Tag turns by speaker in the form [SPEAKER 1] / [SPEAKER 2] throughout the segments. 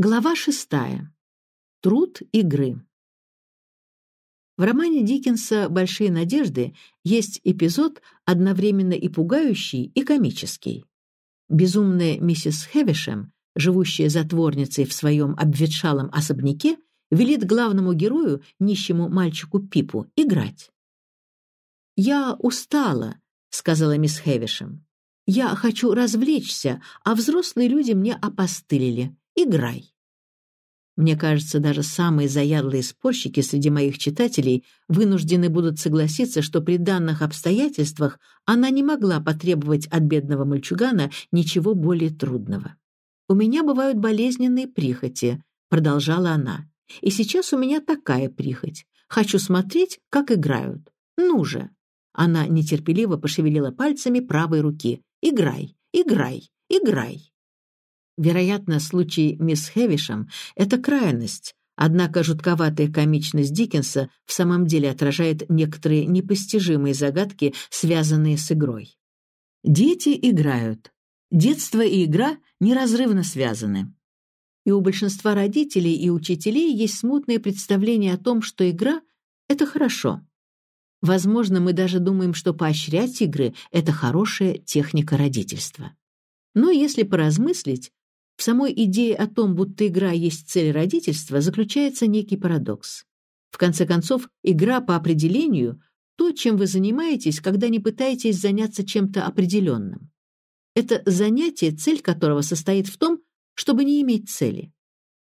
[SPEAKER 1] Глава шестая. Труд игры. В романе Диккенса «Большие надежды» есть эпизод, одновременно и пугающий, и комический. Безумная миссис Хевишем, живущая затворницей в своем обветшалом особняке, велит главному герою, нищему мальчику Пипу, играть. «Я устала», — сказала мисс Хевишем. «Я хочу развлечься, а взрослые люди мне опостылили. Играй». Мне кажется, даже самые заядлые спорщики среди моих читателей вынуждены будут согласиться, что при данных обстоятельствах она не могла потребовать от бедного мальчугана ничего более трудного. «У меня бывают болезненные прихоти», — продолжала она. «И сейчас у меня такая прихоть. Хочу смотреть, как играют. Ну же!» Она нетерпеливо пошевелила пальцами правой руки. «Играй, играй, играй!» Вероятно, случай мисс Хевишем — это крайность, однако жутковатая комичность Диккенса в самом деле отражает некоторые непостижимые загадки, связанные с игрой. Дети играют. Детство и игра неразрывно связаны. И у большинства родителей и учителей есть смутное представление о том, что игра — это хорошо. Возможно, мы даже думаем, что поощрять игры — это хорошая техника родительства. Но если поразмыслить, в самой идее о том, будто игра есть цель родительства, заключается некий парадокс. В конце концов, игра по определению — то, чем вы занимаетесь, когда не пытаетесь заняться чем-то определенным. Это занятие, цель которого состоит в том, чтобы не иметь цели.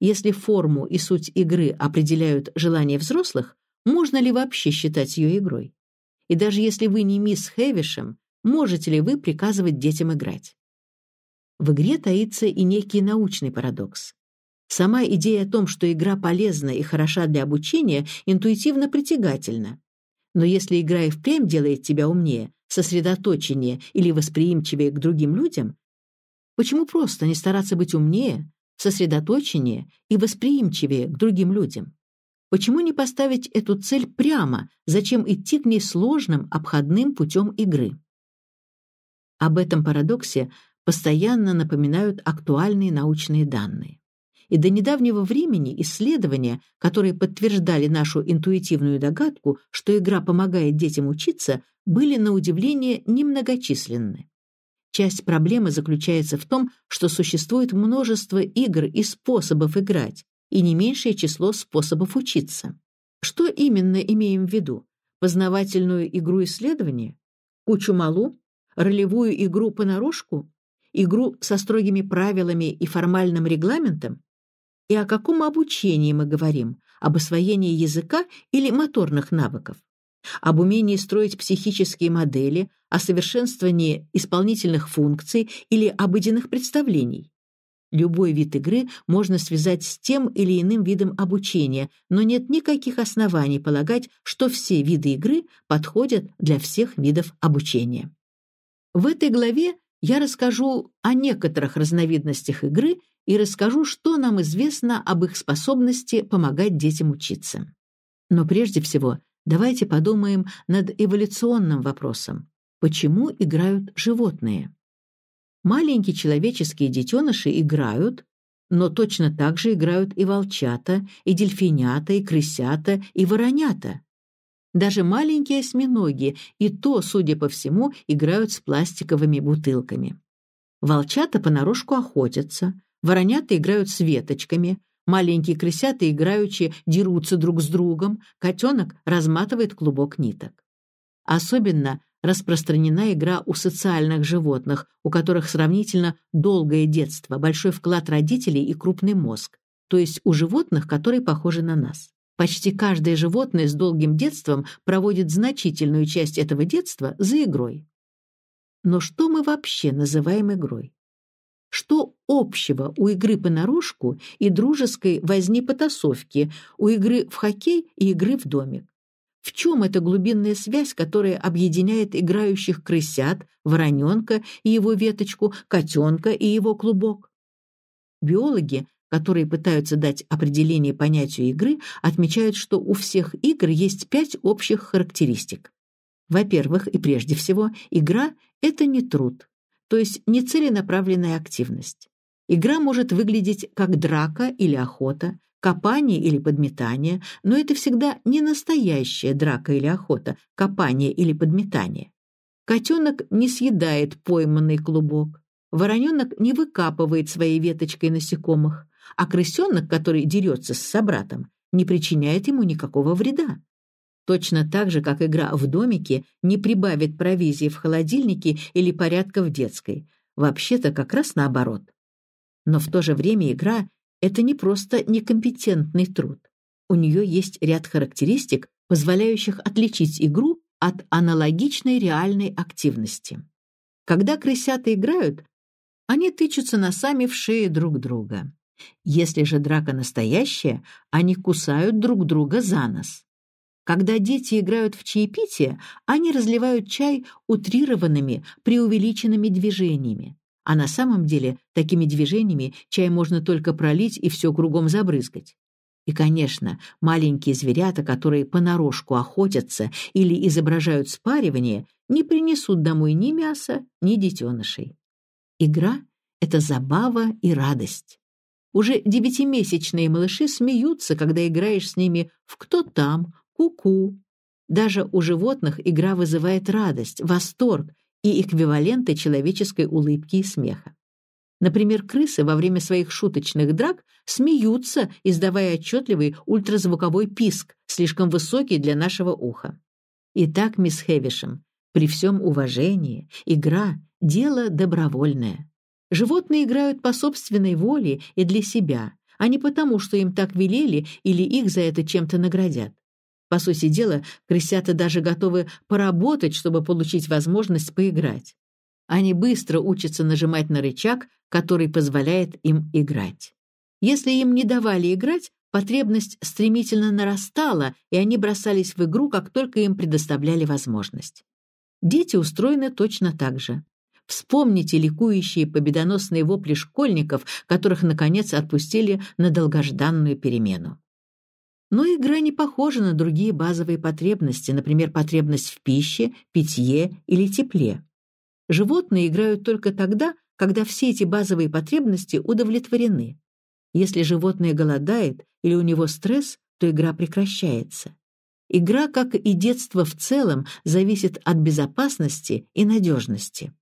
[SPEAKER 1] Если форму и суть игры определяют желания взрослых, можно ли вообще считать ее игрой? И даже если вы не мисс Хэвишем, можете ли вы приказывать детям играть? В игре таится и некий научный парадокс. Сама идея о том, что игра полезна и хороша для обучения, интуитивно притягательна. Но если игра и впрямь делает тебя умнее, сосредоточеннее или восприимчивее к другим людям, почему просто не стараться быть умнее, сосредоточеннее и восприимчивее к другим людям? Почему не поставить эту цель прямо, зачем идти к ней сложным, обходным путем игры? Об этом парадоксе постоянно напоминают актуальные научные данные. И до недавнего времени исследования, которые подтверждали нашу интуитивную догадку, что игра помогает детям учиться, были на удивление немногочисленны. Часть проблемы заключается в том, что существует множество игр и способов играть, и не меньшее число способов учиться. Что именно имеем в виду? Познавательную игру исследования? Кучу малу? Ролевую игру понарошку? Игру со строгими правилами и формальным регламентом? И о каком обучении мы говорим? Об освоении языка или моторных навыков? Об умении строить психические модели, о совершенствовании исполнительных функций или обыденных представлений? Любой вид игры можно связать с тем или иным видом обучения, но нет никаких оснований полагать, что все виды игры подходят для всех видов обучения. В этой главе я расскажу о некоторых разновидностях игры и расскажу, что нам известно об их способности помогать детям учиться. Но прежде всего, давайте подумаем над эволюционным вопросом. Почему играют животные? Маленькие человеческие детеныши играют, но точно так же играют и волчата, и дельфинята, и крысята, и воронята. Даже маленькие осьминоги и то, судя по всему, играют с пластиковыми бутылками. Волчата понарошку охотятся, воронята играют с веточками, маленькие крысята играючи дерутся друг с другом, котенок разматывает клубок ниток. Особенно распространена игра у социальных животных, у которых сравнительно долгое детство, большой вклад родителей и крупный мозг, то есть у животных, которые похожи на нас. Почти каждое животное с долгим детством проводит значительную часть этого детства за игрой. Но что мы вообще называем игрой? Что общего у игры понарошку и дружеской возни-потасовки, у игры в хоккей и игры в домик? В чем эта глубинная связь, которая объединяет играющих крысят, вороненка и его веточку, котенка и его клубок? Биологи которые пытаются дать определение понятию игры, отмечают, что у всех игр есть пять общих характеристик. Во-первых, и прежде всего, игра — это не труд, то есть не целенаправленная активность. Игра может выглядеть как драка или охота, копание или подметание, но это всегда не настоящая драка или охота, копание или подметание. Котенок не съедает пойманный клубок, вороненок не выкапывает своей веточкой насекомых, а крысенок, который дерется с собратом, не причиняет ему никакого вреда. Точно так же, как игра в домике не прибавит провизии в холодильнике или порядка в детской. Вообще-то как раз наоборот. Но в то же время игра — это не просто некомпетентный труд. У нее есть ряд характеристик, позволяющих отличить игру от аналогичной реальной активности. Когда крысята играют, они тычутся носами в шеи друг друга. Если же драка настоящая, они кусают друг друга за нос. Когда дети играют в чаепитие, они разливают чай утрированными, преувеличенными движениями. А на самом деле такими движениями чай можно только пролить и все кругом забрызгать. И, конечно, маленькие зверята, которые понарошку охотятся или изображают спаривание, не принесут домой ни мяса, ни детенышей. Игра — это забава и радость. Уже девятимесячные малыши смеются, когда играешь с ними в «кто там», «ку-ку». Даже у животных игра вызывает радость, восторг и эквиваленты человеческой улыбки и смеха. Например, крысы во время своих шуточных драк смеются, издавая отчетливый ультразвуковой писк, слишком высокий для нашего уха. Итак, мисс Хевишем, при всем уважении, игра — дело добровольное. Животные играют по собственной воле и для себя, а не потому, что им так велели или их за это чем-то наградят. По сути дела, крысята даже готовы поработать, чтобы получить возможность поиграть. Они быстро учатся нажимать на рычаг, который позволяет им играть. Если им не давали играть, потребность стремительно нарастала, и они бросались в игру, как только им предоставляли возможность. Дети устроены точно так же. Вспомните ликующие победоносные вопли школьников, которых, наконец, отпустили на долгожданную перемену. Но игра не похожа на другие базовые потребности, например, потребность в пище, питье или тепле. Животные играют только тогда, когда все эти базовые потребности удовлетворены. Если животное голодает или у него стресс, то игра прекращается. Игра, как и детство в целом, зависит от безопасности и надежности.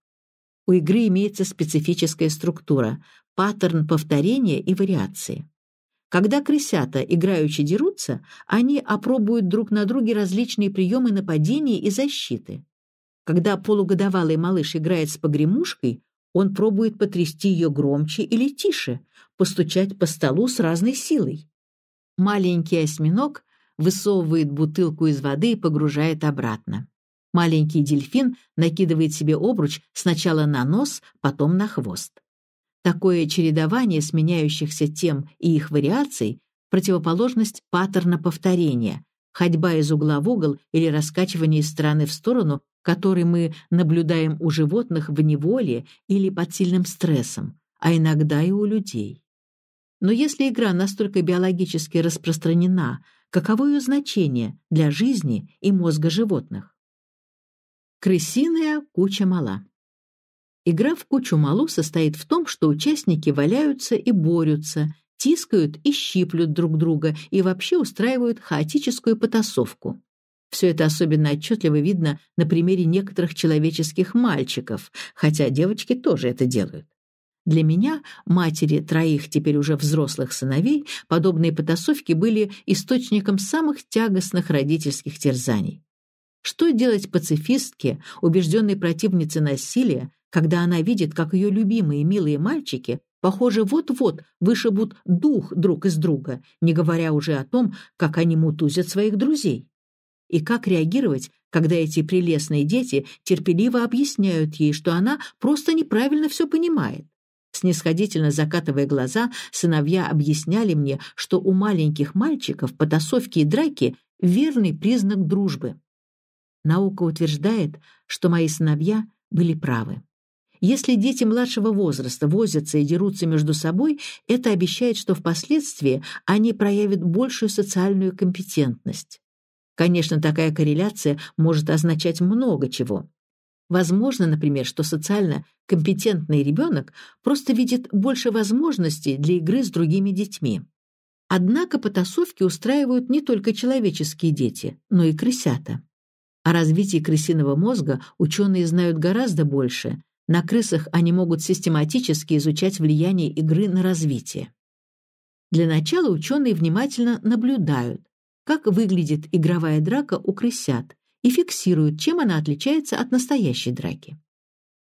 [SPEAKER 1] У игры имеется специфическая структура, паттерн повторения и вариации. Когда крысята играючи дерутся, они опробуют друг на друге различные приемы нападения и защиты. Когда полугодовалый малыш играет с погремушкой, он пробует потрясти ее громче или тише, постучать по столу с разной силой. Маленький осьминог высовывает бутылку из воды и погружает обратно. Маленький дельфин накидывает себе обруч сначала на нос, потом на хвост. Такое чередование сменяющихся тем и их вариаций – противоположность паттерна повторения, ходьба из угла в угол или раскачивание из стороны в сторону который мы наблюдаем у животных в неволе или под сильным стрессом, а иногда и у людей. Но если игра настолько биологически распространена, каково ее значение для жизни и мозга животных? Крысиная куча мала. Игра в кучу малу состоит в том, что участники валяются и борются, тискают и щиплют друг друга и вообще устраивают хаотическую потасовку. Все это особенно отчетливо видно на примере некоторых человеческих мальчиков, хотя девочки тоже это делают. Для меня, матери троих теперь уже взрослых сыновей, подобные потасовки были источником самых тягостных родительских терзаний. Что делать пацифистке, убежденной противнице насилия, когда она видит, как ее любимые милые мальчики, похоже, вот-вот вышибут дух друг из друга, не говоря уже о том, как они мутузят своих друзей? и как реагировать, когда эти прелестные дети терпеливо объясняют ей, что она просто неправильно все понимает. Снисходительно закатывая глаза, сыновья объясняли мне, что у маленьких мальчиков потасовки и драки — верный признак дружбы. Наука утверждает, что мои сыновья были правы. Если дети младшего возраста возятся и дерутся между собой, это обещает, что впоследствии они проявят большую социальную компетентность. Конечно, такая корреляция может означать много чего. Возможно, например, что социально компетентный ребенок просто видит больше возможностей для игры с другими детьми. Однако потасовки устраивают не только человеческие дети, но и крысята. О развитии крысиного мозга ученые знают гораздо больше. На крысах они могут систематически изучать влияние игры на развитие. Для начала ученые внимательно наблюдают, как выглядит игровая драка у крысят, и фиксируют, чем она отличается от настоящей драки.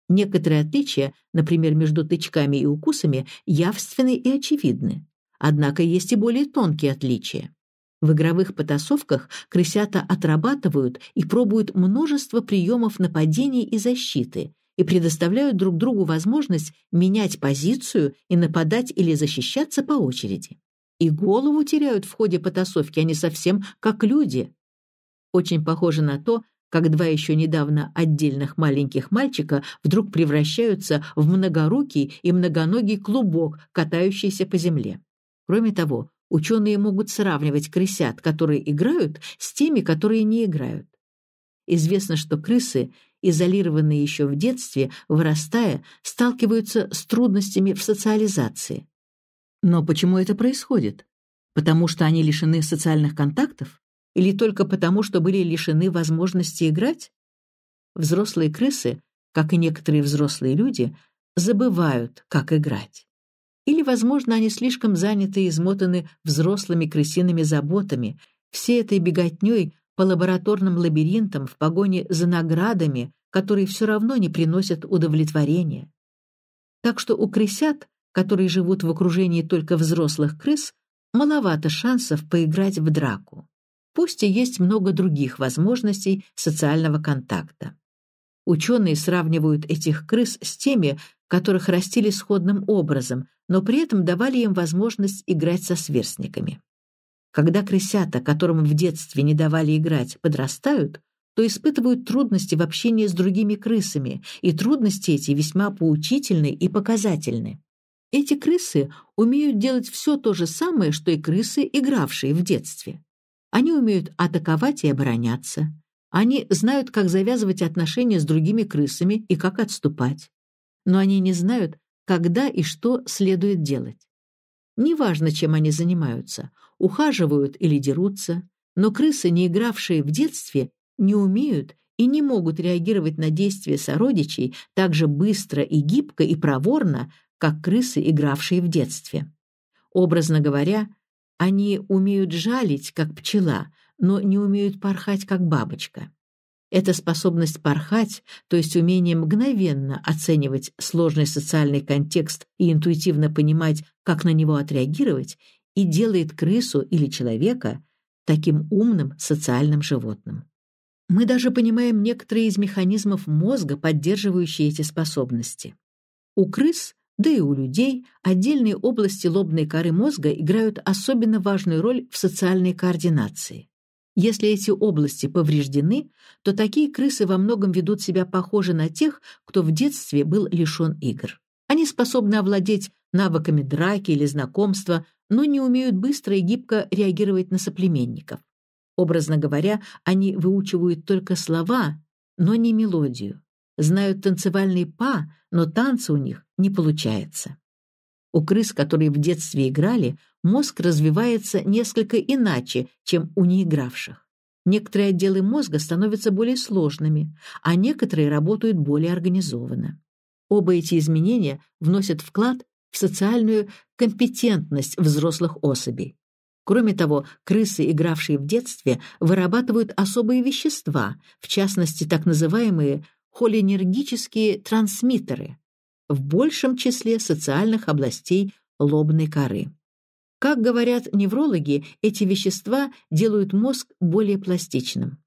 [SPEAKER 1] Некоторые отличия, например, между тычками и укусами, явственны и очевидны. Однако есть и более тонкие отличия. В игровых потасовках крысята отрабатывают и пробуют множество приемов нападения и защиты и предоставляют друг другу возможность менять позицию и нападать или защищаться по очереди. И голову теряют в ходе потасовки они совсем как люди. Очень похоже на то, как два еще недавно отдельных маленьких мальчика вдруг превращаются в многорукий и многоногий клубок, катающийся по земле. Кроме того, ученые могут сравнивать крысят, которые играют, с теми, которые не играют. Известно, что крысы, изолированные еще в детстве, вырастая, сталкиваются с трудностями в социализации. Но почему это происходит? Потому что они лишены социальных контактов? Или только потому, что были лишены возможности играть? Взрослые крысы, как и некоторые взрослые люди, забывают, как играть. Или, возможно, они слишком заняты и измотаны взрослыми крысиными заботами, всей этой беготней по лабораторным лабиринтам в погоне за наградами, которые все равно не приносят удовлетворения. Так что у крысят, которые живут в окружении только взрослых крыс, маловато шансов поиграть в драку. Пусть и есть много других возможностей социального контакта. Ученые сравнивают этих крыс с теми, которых растили сходным образом, но при этом давали им возможность играть со сверстниками. Когда крысята, которым в детстве не давали играть, подрастают, то испытывают трудности в общении с другими крысами, и трудности эти весьма поучительны и показательны. Эти крысы умеют делать все то же самое, что и крысы, игравшие в детстве. Они умеют атаковать и обороняться. Они знают, как завязывать отношения с другими крысами и как отступать. Но они не знают, когда и что следует делать. Неважно, чем они занимаются, ухаживают или дерутся, но крысы, не игравшие в детстве, не умеют и не могут реагировать на действия сородичей так же быстро и гибко и проворно, как крысы, игравшие в детстве. Образно говоря, они умеют жалить, как пчела, но не умеют порхать, как бабочка. Эта способность порхать, то есть умение мгновенно оценивать сложный социальный контекст и интуитивно понимать, как на него отреагировать, и делает крысу или человека таким умным социальным животным. Мы даже понимаем некоторые из механизмов мозга, поддерживающие эти способности. У крыс, да и у людей, отдельные области лобной коры мозга играют особенно важную роль в социальной координации. Если эти области повреждены, то такие крысы во многом ведут себя похоже на тех, кто в детстве был лишен игр. Они способны овладеть навыками драки или знакомства, но не умеют быстро и гибко реагировать на соплеменников. Образно говоря, они выучивают только слова, но не мелодию. Знают танцевальный па, но танца у них не получается. У крыс, которые в детстве играли, мозг развивается несколько иначе, чем у неигравших. Некоторые отделы мозга становятся более сложными, а некоторые работают более организованно. Оба эти изменения вносят вклад в социальную компетентность взрослых особей. Кроме того, крысы, игравшие в детстве, вырабатывают особые вещества, в частности, так называемые холинергические трансмиттеры, в большем числе социальных областей лобной коры. Как говорят неврологи, эти вещества делают мозг более пластичным.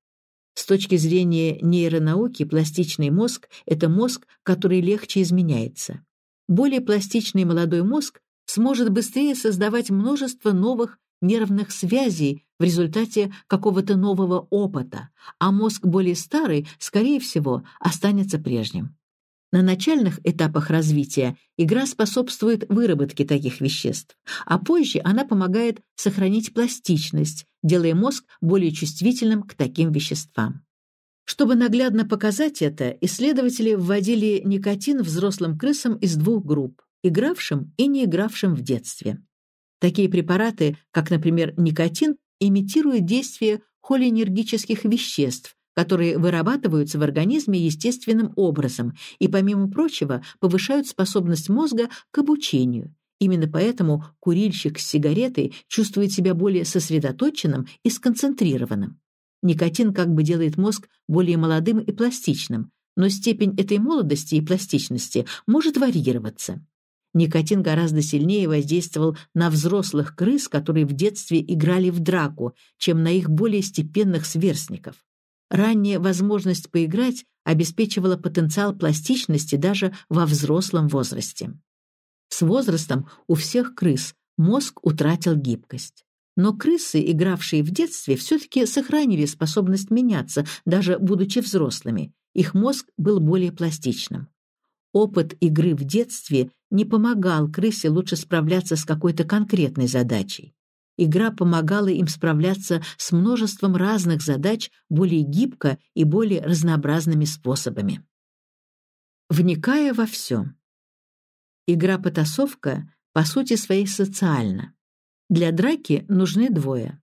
[SPEAKER 1] С точки зрения нейронауки, пластичный мозг – это мозг, который легче изменяется. Более пластичный молодой мозг сможет быстрее создавать множество новых нервных связей в результате какого-то нового опыта, а мозг более старый, скорее всего, останется прежним. На начальных этапах развития игра способствует выработке таких веществ, а позже она помогает сохранить пластичность, делая мозг более чувствительным к таким веществам. Чтобы наглядно показать это, исследователи вводили никотин взрослым крысам из двух групп – игравшим и не игравшим в детстве. Такие препараты, как, например, никотин, имитируют действие холинергических веществ, которые вырабатываются в организме естественным образом и, помимо прочего, повышают способность мозга к обучению. Именно поэтому курильщик с сигаретой чувствует себя более сосредоточенным и сконцентрированным. Никотин как бы делает мозг более молодым и пластичным, но степень этой молодости и пластичности может варьироваться. Никотин гораздо сильнее воздействовал на взрослых крыс, которые в детстве играли в драку, чем на их более степенных сверстников. Ранняя возможность поиграть обеспечивала потенциал пластичности даже во взрослом возрасте. С возрастом у всех крыс мозг утратил гибкость. Но крысы, игравшие в детстве, все-таки сохранили способность меняться, даже будучи взрослыми. Их мозг был более пластичным. Опыт игры в детстве не помогал крысе лучше справляться с какой-то конкретной задачей. Игра помогала им справляться с множеством разных задач более гибко и более разнообразными способами. Вникая во все. Игра-потасовка по сути своей социальна. Для драки нужны двое.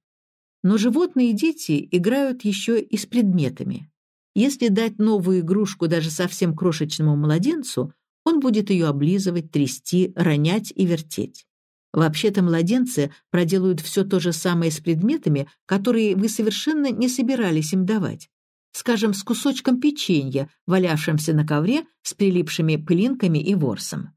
[SPEAKER 1] Но животные и дети играют еще и с предметами. Если дать новую игрушку даже совсем крошечному младенцу, он будет ее облизывать, трясти, ронять и вертеть. Вообще-то младенцы проделают все то же самое с предметами, которые вы совершенно не собирались им давать. Скажем, с кусочком печенья, валявшимся на ковре с прилипшими пылинками и ворсом.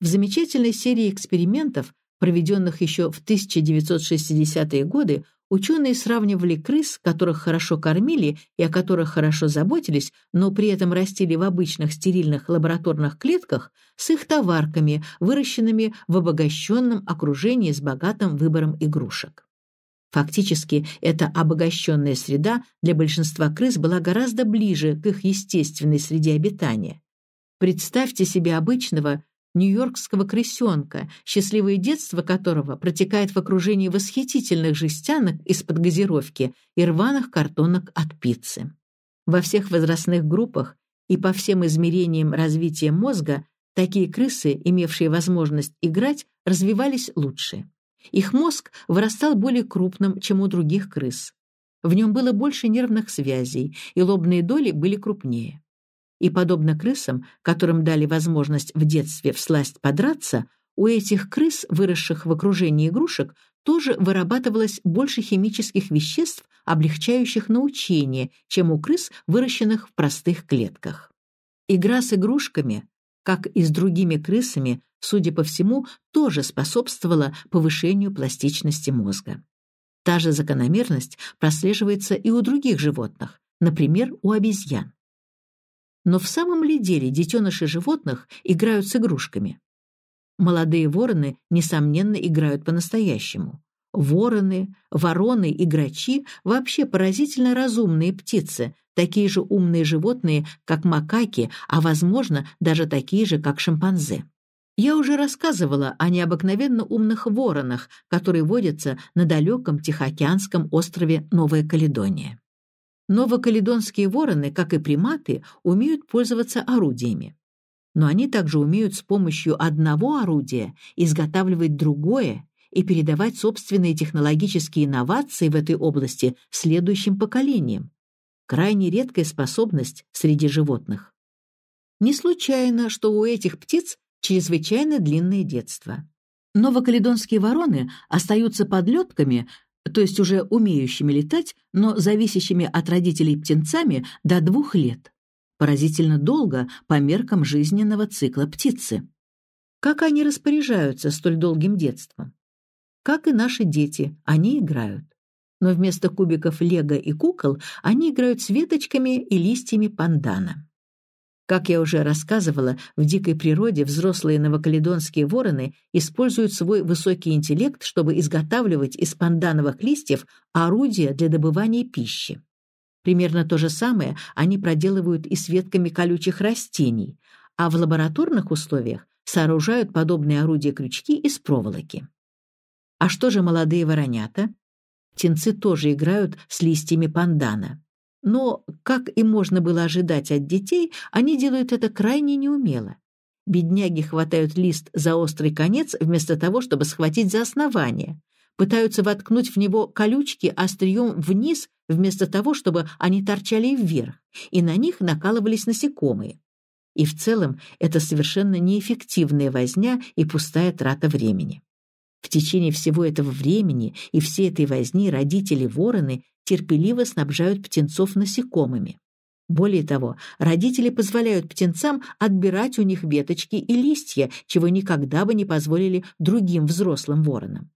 [SPEAKER 1] В замечательной серии экспериментов, проведенных еще в 1960-е годы, Ученые сравнивали крыс, которых хорошо кормили и о которых хорошо заботились, но при этом растили в обычных стерильных лабораторных клетках, с их товарками, выращенными в обогащенном окружении с богатым выбором игрушек. Фактически, эта обогащенная среда для большинства крыс была гораздо ближе к их естественной среде обитания. Представьте себе обычного нью-йоркского крысенка, счастливое детство которого протекает в окружении восхитительных жестянок из-под газировки и рваных картонок от пиццы. Во всех возрастных группах и по всем измерениям развития мозга такие крысы, имевшие возможность играть, развивались лучше. Их мозг вырастал более крупным, чем у других крыс. В нем было больше нервных связей, и лобные доли были крупнее. И, подобно крысам, которым дали возможность в детстве всласть подраться, у этих крыс, выросших в окружении игрушек, тоже вырабатывалось больше химических веществ, облегчающих научение, чем у крыс, выращенных в простых клетках. Игра с игрушками, как и с другими крысами, судя по всему, тоже способствовала повышению пластичности мозга. Та же закономерность прослеживается и у других животных, например, у обезьян. Но в самом ли деле детеныши животных играют с игрушками? Молодые вороны, несомненно, играют по-настоящему. Вороны, вороны и грачи вообще поразительно разумные птицы, такие же умные животные, как макаки, а, возможно, даже такие же, как шимпанзе. Я уже рассказывала о необыкновенно умных воронах, которые водятся на далеком Тихоокеанском острове Новая Каледония. Новокаледонские вороны, как и приматы, умеют пользоваться орудиями. Но они также умеют с помощью одного орудия изготавливать другое и передавать собственные технологические инновации в этой области следующим поколениям. Крайне редкая способность среди животных. Не случайно, что у этих птиц чрезвычайно длинное детство. Новокаледонские вороны остаются подлетками то есть уже умеющими летать, но зависящими от родителей птенцами до двух лет. Поразительно долго по меркам жизненного цикла птицы. Как они распоряжаются столь долгим детством? Как и наши дети, они играют. Но вместо кубиков лего и кукол они играют с веточками и листьями пандана. Как я уже рассказывала, в дикой природе взрослые новокаледонские вороны используют свой высокий интеллект, чтобы изготавливать из пандановых листьев орудия для добывания пищи. Примерно то же самое они проделывают и с ветками колючих растений, а в лабораторных условиях сооружают подобные орудия-крючки из проволоки. А что же молодые воронята? Птенцы тоже играют с листьями пандана. Но, как и можно было ожидать от детей, они делают это крайне неумело. Бедняги хватают лист за острый конец вместо того, чтобы схватить за основание. Пытаются воткнуть в него колючки острием вниз вместо того, чтобы они торчали вверх, и на них накалывались насекомые. И в целом это совершенно неэффективная возня и пустая трата времени. В течение всего этого времени и всей этой возни родители-вороны терпеливо снабжают птенцов насекомыми. Более того, родители позволяют птенцам отбирать у них веточки и листья, чего никогда бы не позволили другим взрослым воронам.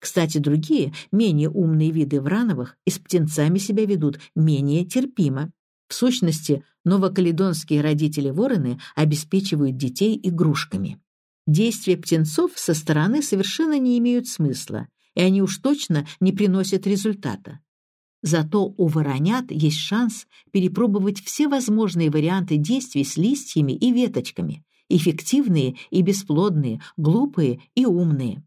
[SPEAKER 1] Кстати, другие, менее умные виды врановых и с птенцами себя ведут менее терпимо. В сущности, новокаледонские родители-вороны обеспечивают детей игрушками. Действия птенцов со стороны совершенно не имеют смысла, и они уж точно не приносят результата. Зато у воронят есть шанс перепробовать все возможные варианты действий с листьями и веточками, эффективные и бесплодные, глупые и умные.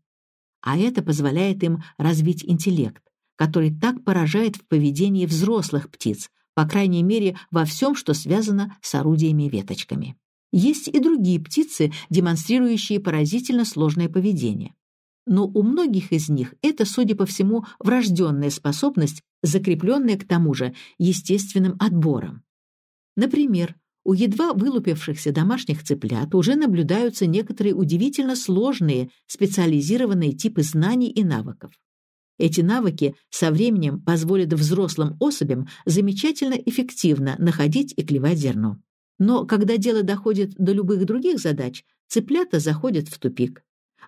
[SPEAKER 1] А это позволяет им развить интеллект, который так поражает в поведении взрослых птиц, по крайней мере, во всем, что связано с орудиями-веточками. Есть и другие птицы, демонстрирующие поразительно сложное поведение но у многих из них это, судя по всему, врожденная способность, закрепленная к тому же естественным отбором. Например, у едва вылупившихся домашних цыплят уже наблюдаются некоторые удивительно сложные специализированные типы знаний и навыков. Эти навыки со временем позволят взрослым особям замечательно эффективно находить и клевать зерно. Но когда дело доходит до любых других задач, цыплята заходят в тупик.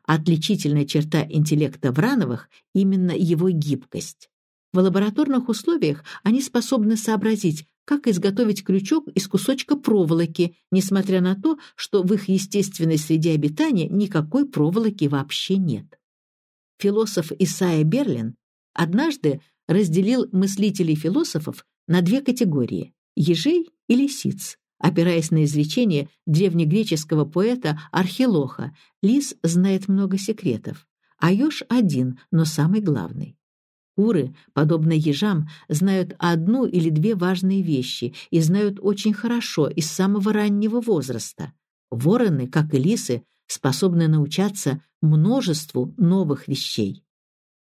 [SPEAKER 1] Отличительная черта интеллекта Врановых – именно его гибкость. В лабораторных условиях они способны сообразить, как изготовить крючок из кусочка проволоки, несмотря на то, что в их естественной среде обитания никакой проволоки вообще нет. Философ Исайя Берлин однажды разделил мыслителей-философов на две категории – ежей и лисиц, Опираясь на изречение древнегреческого поэта Архилоха, лис знает много секретов, а еж один, но самый главный. Куры, подобно ежам, знают одну или две важные вещи и знают очень хорошо и с самого раннего возраста. Вороны, как и лисы, способны научаться множеству новых вещей.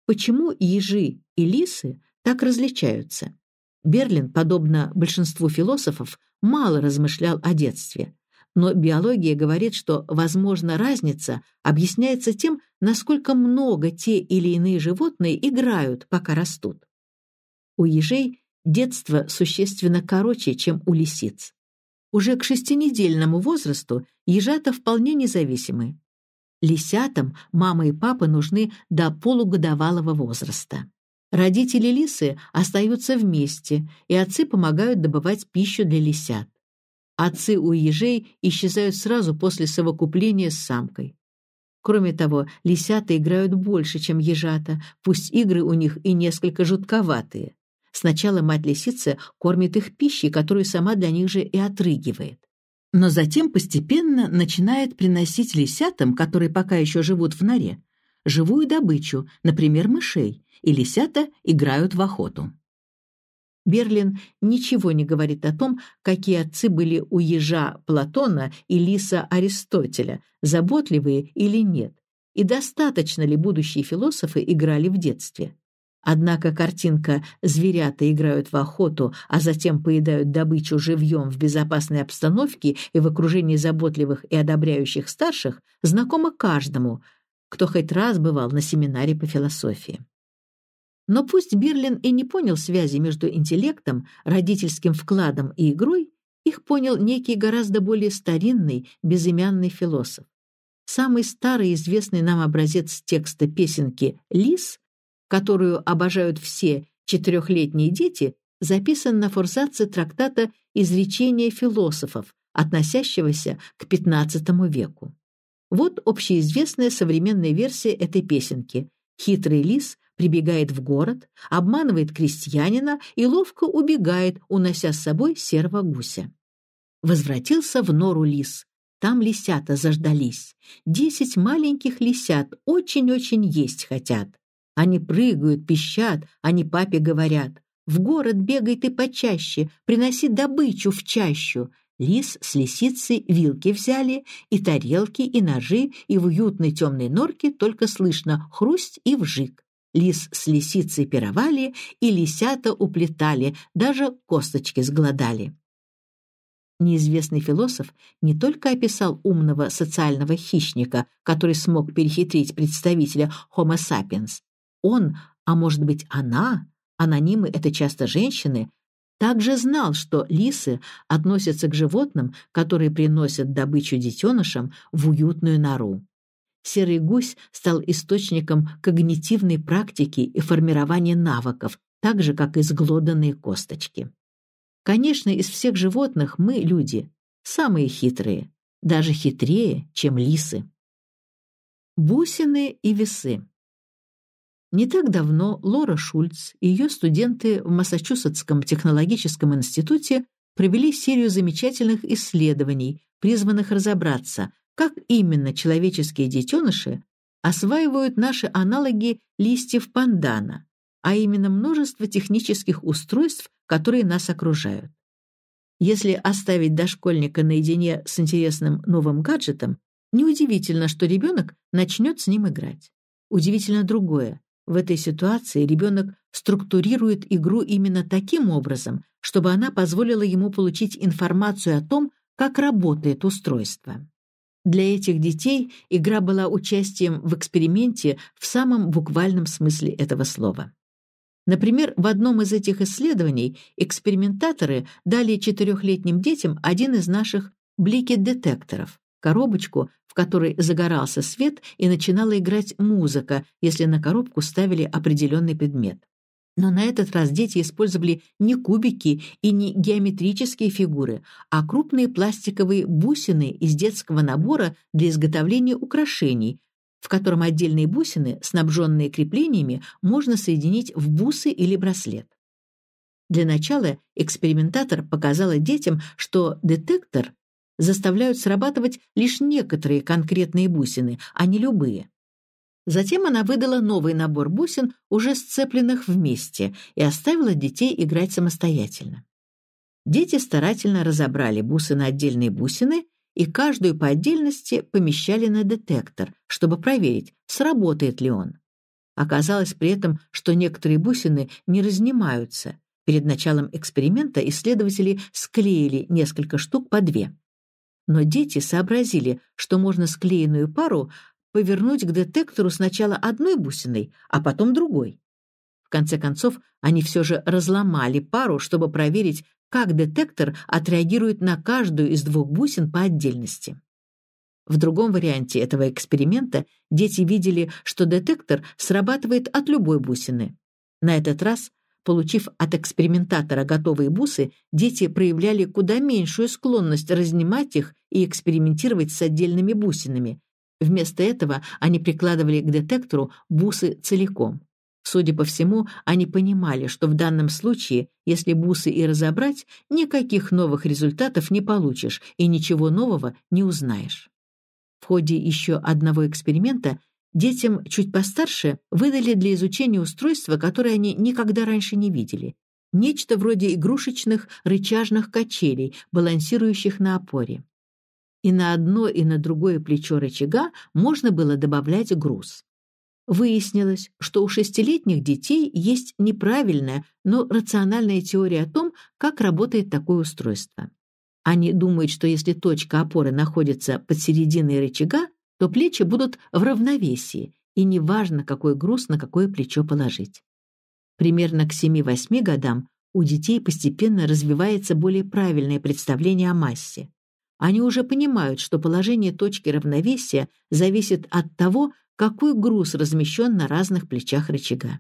[SPEAKER 1] Почему ежи и лисы так различаются? Берлин, подобно большинству философов, мало размышлял о детстве. Но биология говорит, что, возможно, разница объясняется тем, насколько много те или иные животные играют, пока растут. У ежей детство существенно короче, чем у лисиц. Уже к шестинедельному возрасту ежата вполне независимы. Лисятам мама и папа нужны до полугодовалого возраста. Родители лисы остаются вместе, и отцы помогают добывать пищу для лисят. Отцы у ежей исчезают сразу после совокупления с самкой. Кроме того, лисята играют больше, чем ежата, пусть игры у них и несколько жутковатые. Сначала мать-лисица кормит их пищей, которую сама для них же и отрыгивает. Но затем постепенно начинает приносить лисятам, которые пока еще живут в норе, живую добычу, например, мышей, и лисята играют в охоту. Берлин ничего не говорит о том, какие отцы были у ежа Платона и лиса Аристотеля, заботливые или нет, и достаточно ли будущие философы играли в детстве. Однако картинка «зверята играют в охоту, а затем поедают добычу живьем в безопасной обстановке и в окружении заботливых и одобряющих старших» знакома каждому, кто хоть раз бывал на семинаре по философии. Но пусть Бирлин и не понял связи между интеллектом, родительским вкладом и игрой, их понял некий гораздо более старинный, безымянный философ. Самый старый известный нам образец текста песенки «Лис», которую обожают все четырехлетние дети, записан на форзаце трактата «Изречения философов», относящегося к XV веку. Вот общеизвестная современная версия этой песенки. Хитрый лис прибегает в город, обманывает крестьянина и ловко убегает, унося с собой серого гуся. Возвратился в нору лис. Там лисята заждались. Десять маленьких лисят очень-очень есть хотят. Они прыгают, пищат, они папе говорят. В город бегай ты почаще, приноси добычу в чащу. Лис с лисицей вилки взяли, и тарелки, и ножи, и в уютной темной норке только слышно хрусть и вжик. Лис с лисицей пировали, и лисята уплетали, даже косточки сгладали. Неизвестный философ не только описал умного социального хищника, который смог перехитрить представителя Homo sapiens, он, а может быть она, анонимы — это часто женщины, также знал, что лисы относятся к животным, которые приносят добычу детенышам в уютную нору. Серый гусь стал источником когнитивной практики и формирования навыков, так же, как и сглоданные косточки. Конечно, из всех животных мы, люди, самые хитрые, даже хитрее, чем лисы. Бусины и весы. Не так давно Лора Шульц и ее студенты в Массачусетском технологическом институте провели серию замечательных исследований, призванных разобраться, как именно человеческие детеныши осваивают наши аналоги листьев пандана, а именно множество технических устройств, которые нас окружают. Если оставить дошкольника наедине с интересным новым гаджетом, неудивительно, что ребенок начнет с ним играть. Удивительно другое. В этой ситуации ребенок структурирует игру именно таким образом, чтобы она позволила ему получить информацию о том, как работает устройство. Для этих детей игра была участием в эксперименте в самом буквальном смысле этого слова. Например, в одном из этих исследований экспериментаторы дали четырехлетним детям один из наших блики-детекторов, коробочку, в которой загорался свет и начинала играть музыка, если на коробку ставили определенный предмет. Но на этот раз дети использовали не кубики и не геометрические фигуры, а крупные пластиковые бусины из детского набора для изготовления украшений, в котором отдельные бусины, снабженные креплениями, можно соединить в бусы или браслет. Для начала экспериментатор показала детям, что детектор заставляют срабатывать лишь некоторые конкретные бусины, а не любые. Затем она выдала новый набор бусин, уже сцепленных вместе, и оставила детей играть самостоятельно. Дети старательно разобрали бусы на отдельные бусины и каждую по отдельности помещали на детектор, чтобы проверить, сработает ли он. Оказалось при этом, что некоторые бусины не разнимаются. Перед началом эксперимента исследователи склеили несколько штук по две. Но дети сообразили, что можно склеенную пару повернуть к детектору сначала одной бусиной, а потом другой. В конце концов, они все же разломали пару, чтобы проверить, как детектор отреагирует на каждую из двух бусин по отдельности. В другом варианте этого эксперимента дети видели, что детектор срабатывает от любой бусины. На этот раз Получив от экспериментатора готовые бусы, дети проявляли куда меньшую склонность разнимать их и экспериментировать с отдельными бусинами. Вместо этого они прикладывали к детектору бусы целиком. Судя по всему, они понимали, что в данном случае, если бусы и разобрать, никаких новых результатов не получишь и ничего нового не узнаешь. В ходе еще одного эксперимента Детям чуть постарше выдали для изучения устройства, которое они никогда раньше не видели. Нечто вроде игрушечных рычажных качелей, балансирующих на опоре. И на одно и на другое плечо рычага можно было добавлять груз. Выяснилось, что у шестилетних детей есть неправильная, но рациональная теория о том, как работает такое устройство. Они думают, что если точка опоры находится под серединой рычага, то плечи будут в равновесии, и неважно, какой груз на какое плечо положить. Примерно к 7-8 годам у детей постепенно развивается более правильное представление о массе. Они уже понимают, что положение точки равновесия зависит от того, какой груз размещен на разных плечах рычага.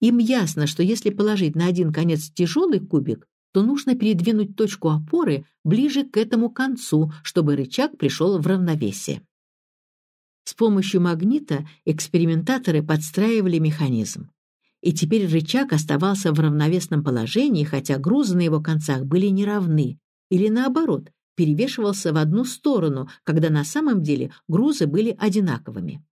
[SPEAKER 1] Им ясно, что если положить на один конец тяжелый кубик, то нужно передвинуть точку опоры ближе к этому концу, чтобы рычаг пришел в равновесие. С помощью магнита экспериментаторы подстраивали механизм. И теперь рычаг оставался в равновесном положении, хотя грузы на его концах были неравны, или наоборот, перевешивался в одну сторону, когда на самом деле грузы были одинаковыми.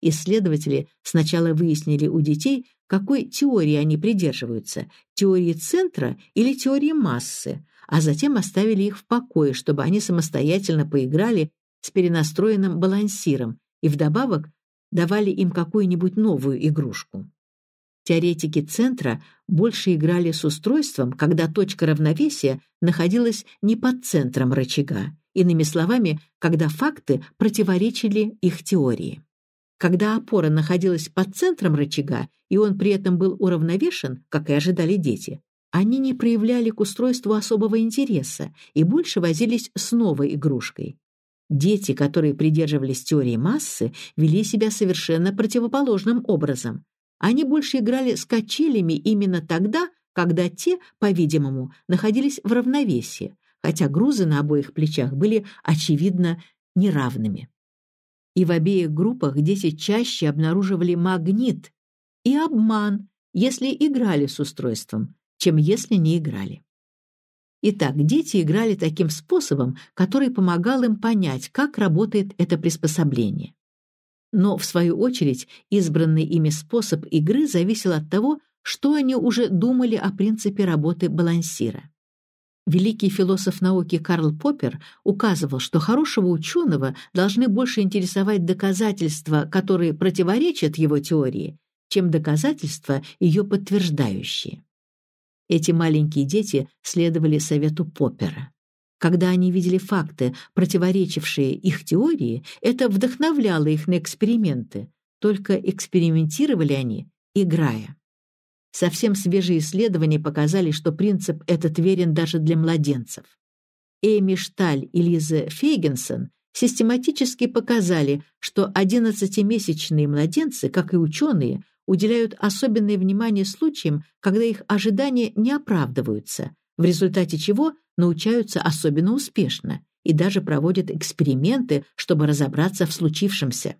[SPEAKER 1] Исследователи сначала выяснили у детей, какой теории они придерживаются – теории центра или теории массы, а затем оставили их в покое, чтобы они самостоятельно поиграли с перенастроенным балансиром и вдобавок давали им какую-нибудь новую игрушку. Теоретики центра больше играли с устройством, когда точка равновесия находилась не под центром рычага, иными словами, когда факты противоречили их теории. Когда опора находилась под центром рычага, и он при этом был уравновешен, как и ожидали дети, они не проявляли к устройству особого интереса и больше возились с новой игрушкой. Дети, которые придерживались теории массы, вели себя совершенно противоположным образом. Они больше играли с качелями именно тогда, когда те, по-видимому, находились в равновесии, хотя грузы на обоих плечах были, очевидно, неравными и в обеих группах дети чаще обнаруживали магнит и обман, если играли с устройством, чем если не играли. Итак, дети играли таким способом, который помогал им понять, как работает это приспособление. Но, в свою очередь, избранный ими способ игры зависел от того, что они уже думали о принципе работы балансира. Великий философ науки Карл Поппер указывал, что хорошего ученого должны больше интересовать доказательства, которые противоречат его теории, чем доказательства, ее подтверждающие. Эти маленькие дети следовали совету Поппера. Когда они видели факты, противоречившие их теории, это вдохновляло их на эксперименты, только экспериментировали они, играя. Совсем свежие исследования показали, что принцип этот верен даже для младенцев. Эми Шталь и Лиза Фейгенсон систематически показали, что 11-месячные младенцы, как и ученые, уделяют особенное внимание случаям, когда их ожидания не оправдываются, в результате чего научаются особенно успешно и даже проводят эксперименты, чтобы разобраться в случившемся.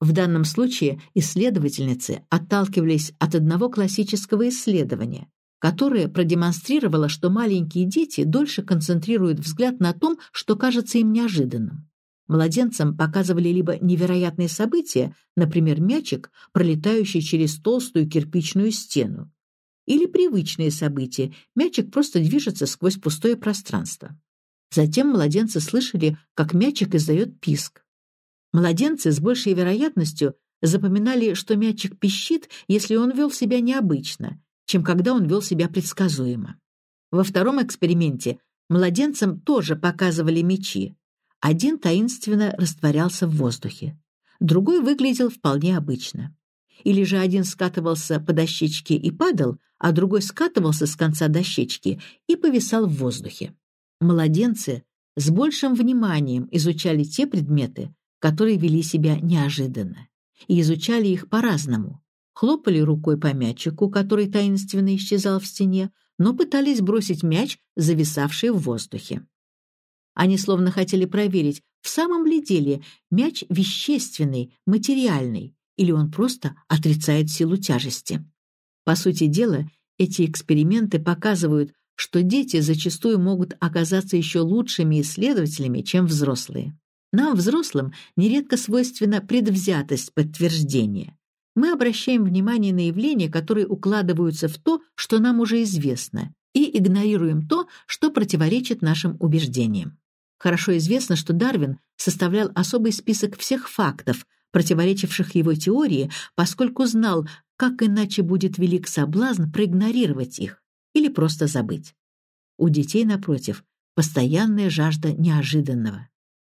[SPEAKER 1] В данном случае исследовательницы отталкивались от одного классического исследования, которое продемонстрировало, что маленькие дети дольше концентрируют взгляд на том, что кажется им неожиданным. Младенцам показывали либо невероятные события, например, мячик, пролетающий через толстую кирпичную стену, или привычные события, мячик просто движется сквозь пустое пространство. Затем младенцы слышали, как мячик издает писк. Младенцы с большей вероятностью запоминали, что мячик пищит, если он вел себя необычно, чем когда он вел себя предсказуемо. Во втором эксперименте младенцам тоже показывали мячи. Один таинственно растворялся в воздухе, другой выглядел вполне обычно. Или же один скатывался по дощечке и падал, а другой скатывался с конца дощечки и повисал в воздухе. Младенцы с большим вниманием изучали те предметы, которые вели себя неожиданно, и изучали их по-разному. Хлопали рукой по мячику, который таинственно исчезал в стене, но пытались бросить мяч, зависавший в воздухе. Они словно хотели проверить, в самом ли деле мяч вещественный, материальный, или он просто отрицает силу тяжести. По сути дела, эти эксперименты показывают, что дети зачастую могут оказаться еще лучшими исследователями, чем взрослые. Нам, взрослым, нередко свойственна предвзятость подтверждения. Мы обращаем внимание на явления, которые укладываются в то, что нам уже известно, и игнорируем то, что противоречит нашим убеждениям. Хорошо известно, что Дарвин составлял особый список всех фактов, противоречивших его теории, поскольку знал, как иначе будет велик соблазн проигнорировать их или просто забыть. У детей, напротив, постоянная жажда неожиданного.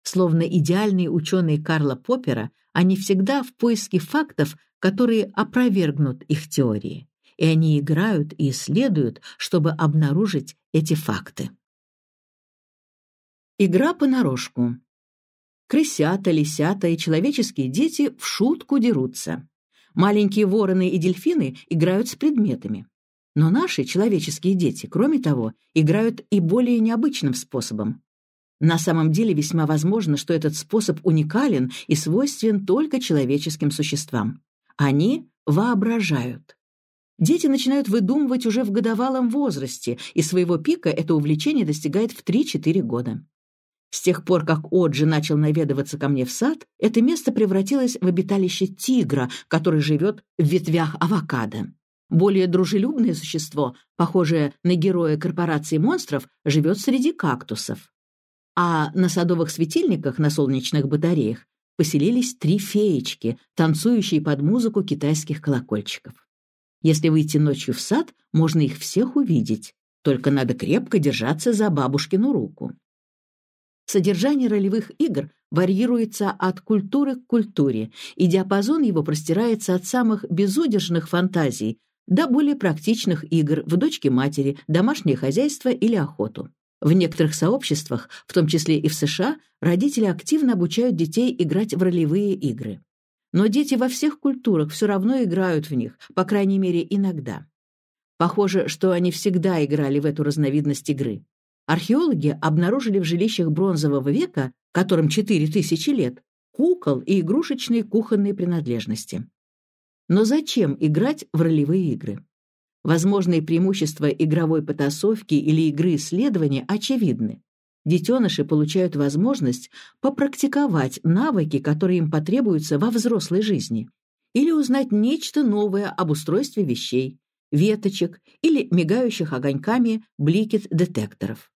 [SPEAKER 1] Словно идеальные ученые Карла Поппера, они всегда в поиске фактов, которые опровергнут их теории. И они играют и исследуют, чтобы обнаружить эти факты. Игра понарошку. Крысята, лисята и человеческие дети в шутку дерутся. Маленькие вороны и дельфины играют с предметами. Но наши человеческие дети, кроме того, играют и более необычным способом. На самом деле весьма возможно, что этот способ уникален и свойствен только человеческим существам. Они воображают. Дети начинают выдумывать уже в годовалом возрасте, и своего пика это увлечение достигает в 3-4 года. С тех пор, как Оджи начал наведываться ко мне в сад, это место превратилось в обиталище тигра, который живет в ветвях авокадо. Более дружелюбное существо, похожее на героя корпорации монстров, живет среди кактусов. А на садовых светильниках на солнечных батареях поселились три феечки, танцующие под музыку китайских колокольчиков. Если выйти ночью в сад, можно их всех увидеть, только надо крепко держаться за бабушкину руку. Содержание ролевых игр варьируется от культуры к культуре, и диапазон его простирается от самых безудержных фантазий до более практичных игр в дочке-матери, домашнее хозяйство или охоту. В некоторых сообществах, в том числе и в США, родители активно обучают детей играть в ролевые игры. Но дети во всех культурах все равно играют в них, по крайней мере, иногда. Похоже, что они всегда играли в эту разновидность игры. Археологи обнаружили в жилищах бронзового века, которым 4000 лет, кукол и игрушечные кухонные принадлежности. Но зачем играть в ролевые игры? Возможные преимущества игровой потасовки или игры исследования очевидны. Детеныши получают возможность попрактиковать навыки, которые им потребуются во взрослой жизни, или узнать нечто новое об устройстве вещей, веточек или мигающих огоньками бликет-детекторов.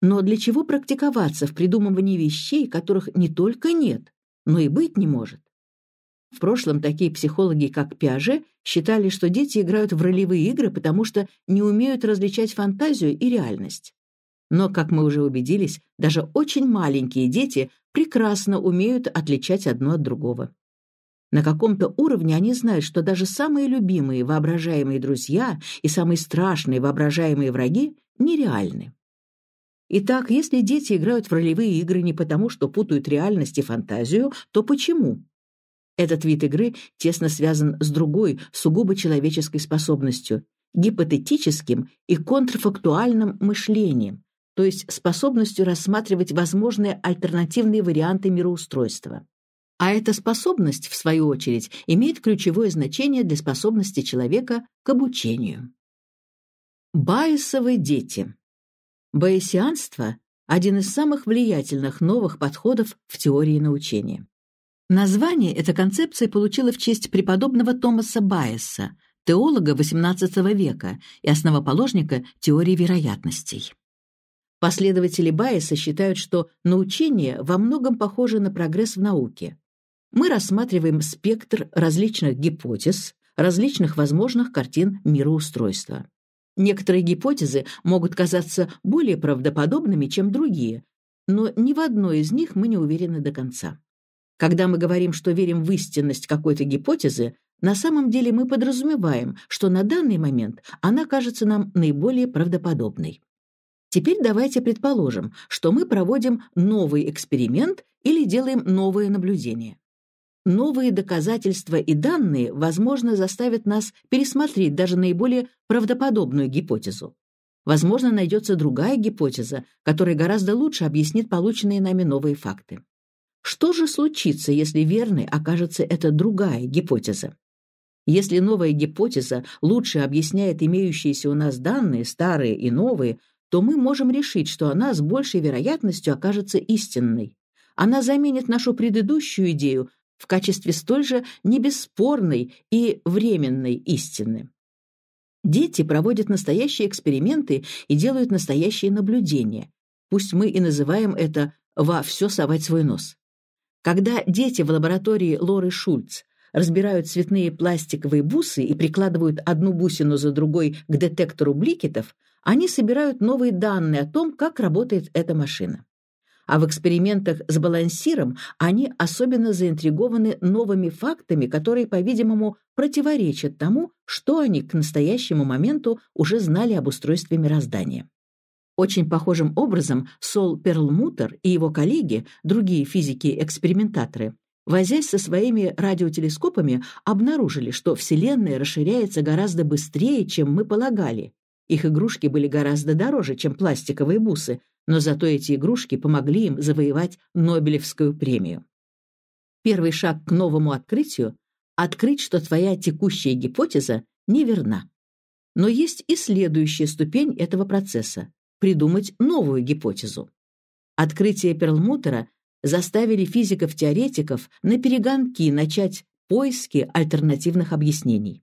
[SPEAKER 1] Но для чего практиковаться в придумывании вещей, которых не только нет, но и быть не может? В прошлом такие психологи, как Пиаже, считали, что дети играют в ролевые игры, потому что не умеют различать фантазию и реальность. Но, как мы уже убедились, даже очень маленькие дети прекрасно умеют отличать одно от другого. На каком-то уровне они знают, что даже самые любимые воображаемые друзья и самые страшные воображаемые враги нереальны. Итак, если дети играют в ролевые игры не потому, что путают реальность и фантазию, то почему? Этот вид игры тесно связан с другой, сугубо человеческой способностью – гипотетическим и контрфактуальным мышлением, то есть способностью рассматривать возможные альтернативные варианты мироустройства. А эта способность, в свою очередь, имеет ключевое значение для способности человека к обучению. Байесовы дети Байесианство – один из самых влиятельных новых подходов в теории научения. Название эта концепция получила в честь преподобного Томаса Байеса, теолога XVIII века и основоположника теории вероятностей. Последователи Байеса считают, что научение во многом похоже на прогресс в науке. Мы рассматриваем спектр различных гипотез, различных возможных картин мироустройства. Некоторые гипотезы могут казаться более правдоподобными, чем другие, но ни в одной из них мы не уверены до конца. Когда мы говорим, что верим в истинность какой-то гипотезы, на самом деле мы подразумеваем, что на данный момент она кажется нам наиболее правдоподобной. Теперь давайте предположим, что мы проводим новый эксперимент или делаем новое наблюдение. Новые доказательства и данные, возможно, заставят нас пересмотреть даже наиболее правдоподобную гипотезу. Возможно, найдется другая гипотеза, которая гораздо лучше объяснит полученные нами новые факты. Что же случится, если верной окажется эта другая гипотеза? Если новая гипотеза лучше объясняет имеющиеся у нас данные, старые и новые, то мы можем решить, что она с большей вероятностью окажется истинной. Она заменит нашу предыдущую идею, в качестве столь же небесспорной и временной истины. Дети проводят настоящие эксперименты и делают настоящие наблюдения. Пусть мы и называем это «во все совать свой нос». Когда дети в лаборатории Лоры Шульц разбирают цветные пластиковые бусы и прикладывают одну бусину за другой к детектору бликетов, они собирают новые данные о том, как работает эта машина а в экспериментах с балансиром они особенно заинтригованы новыми фактами, которые, по-видимому, противоречат тому, что они к настоящему моменту уже знали об устройстве мироздания. Очень похожим образом Сол Перлмутер и его коллеги, другие физики-экспериментаторы, возясь со своими радиотелескопами, обнаружили, что Вселенная расширяется гораздо быстрее, чем мы полагали. Их игрушки были гораздо дороже, чем пластиковые бусы, но зато эти игрушки помогли им завоевать Нобелевскую премию. Первый шаг к новому открытию — открыть, что твоя текущая гипотеза неверна. Но есть и следующая ступень этого процесса — придумать новую гипотезу. Открытие Перлмутера заставили физиков-теоретиков на перегонки начать поиски альтернативных объяснений.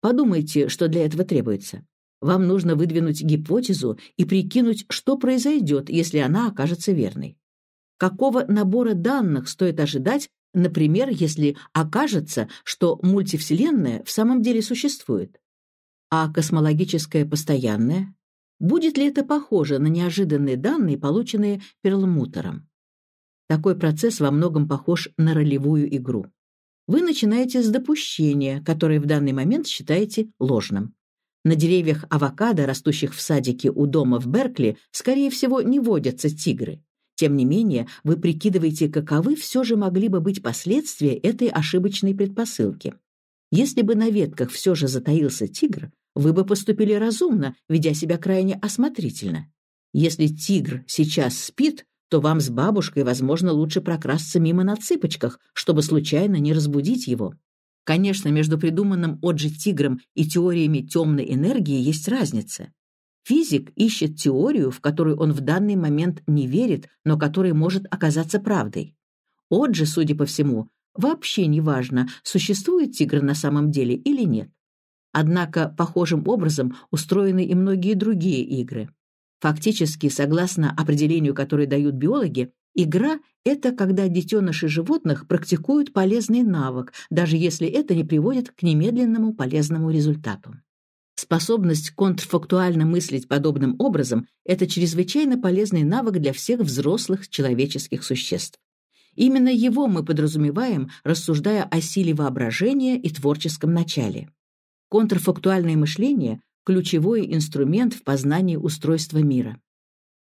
[SPEAKER 1] Подумайте, что для этого требуется. Вам нужно выдвинуть гипотезу и прикинуть, что произойдет, если она окажется верной. Какого набора данных стоит ожидать, например, если окажется, что мультивселенная в самом деле существует? А космологическое постоянное? Будет ли это похоже на неожиданные данные, полученные Перлмутером? Такой процесс во многом похож на ролевую игру. Вы начинаете с допущения, которое в данный момент считаете ложным. На деревьях авокадо, растущих в садике у дома в Беркли, скорее всего, не водятся тигры. Тем не менее, вы прикидываете, каковы все же могли бы быть последствия этой ошибочной предпосылки. Если бы на ветках все же затаился тигр, вы бы поступили разумно, ведя себя крайне осмотрительно. Если тигр сейчас спит, то вам с бабушкой, возможно, лучше прокрасться мимо на цыпочках, чтобы случайно не разбудить его. Конечно, между придуманным Оджи тигром и теориями темной энергии есть разница. Физик ищет теорию, в которую он в данный момент не верит, но которая может оказаться правдой. Оджи, судя по всему, вообще не важно, существует тигр на самом деле или нет. Однако похожим образом устроены и многие другие игры. Фактически, согласно определению, которое дают биологи, Игра — это когда детеныши животных практикуют полезный навык, даже если это не приводит к немедленному полезному результату. Способность контрфактуально мыслить подобным образом — это чрезвычайно полезный навык для всех взрослых человеческих существ. Именно его мы подразумеваем, рассуждая о силе воображения и творческом начале. Контрфактуальное мышление — ключевой инструмент в познании устройства мира.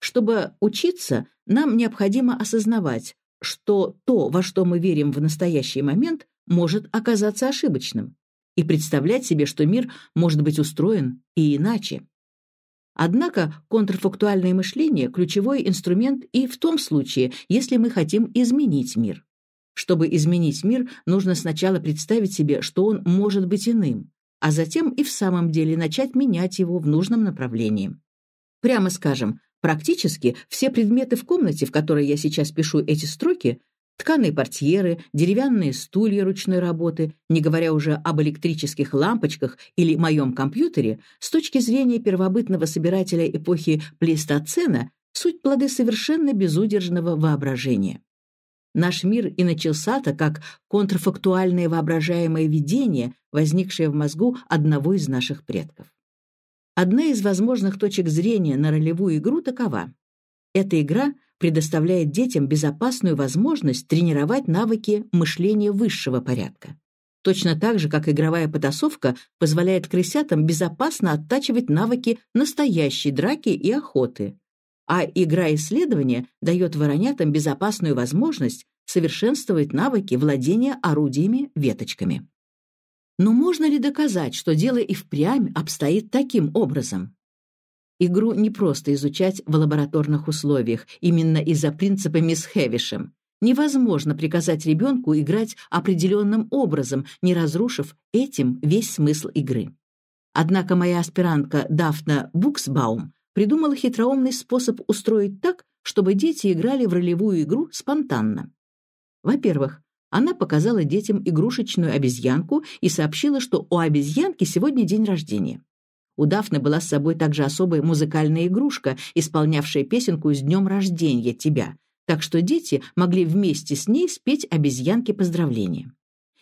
[SPEAKER 1] Чтобы учиться, нам необходимо осознавать, что то, во что мы верим в настоящий момент, может оказаться ошибочным, и представлять себе, что мир может быть устроен и иначе. Однако контрфактуальное мышление – ключевой инструмент и в том случае, если мы хотим изменить мир. Чтобы изменить мир, нужно сначала представить себе, что он может быть иным, а затем и в самом деле начать менять его в нужном направлении. Прямо скажем, Практически все предметы в комнате, в которой я сейчас пишу эти строки, тканые портьеры, деревянные стулья ручной работы, не говоря уже об электрических лампочках или моем компьютере, с точки зрения первобытного собирателя эпохи плейстоцена, суть плоды совершенно безудержного воображения. Наш мир и начался-то как контрфактуальное воображаемое видение, возникшее в мозгу одного из наших предков. Одна из возможных точек зрения на ролевую игру такова. Эта игра предоставляет детям безопасную возможность тренировать навыки мышления высшего порядка. Точно так же, как игровая потасовка позволяет крысятам безопасно оттачивать навыки настоящей драки и охоты. А игра исследования дает воронятам безопасную возможность совершенствовать навыки владения орудиями-веточками. Но можно ли доказать, что дело и впрямь обстоит таким образом? Игру не просто изучать в лабораторных условиях, именно из-за принципа мисс Хевишем. Невозможно приказать ребенку играть определенным образом, не разрушив этим весь смысл игры. Однако моя аспирантка Дафна Буксбаум придумала хитроумный способ устроить так, чтобы дети играли в ролевую игру спонтанно. Во-первых, она показала детям игрушечную обезьянку и сообщила, что у обезьянки сегодня день рождения. У Дафны была с собой также особая музыкальная игрушка, исполнявшая песенку «С днем рождения тебя», так что дети могли вместе с ней спеть обезьянке поздравления.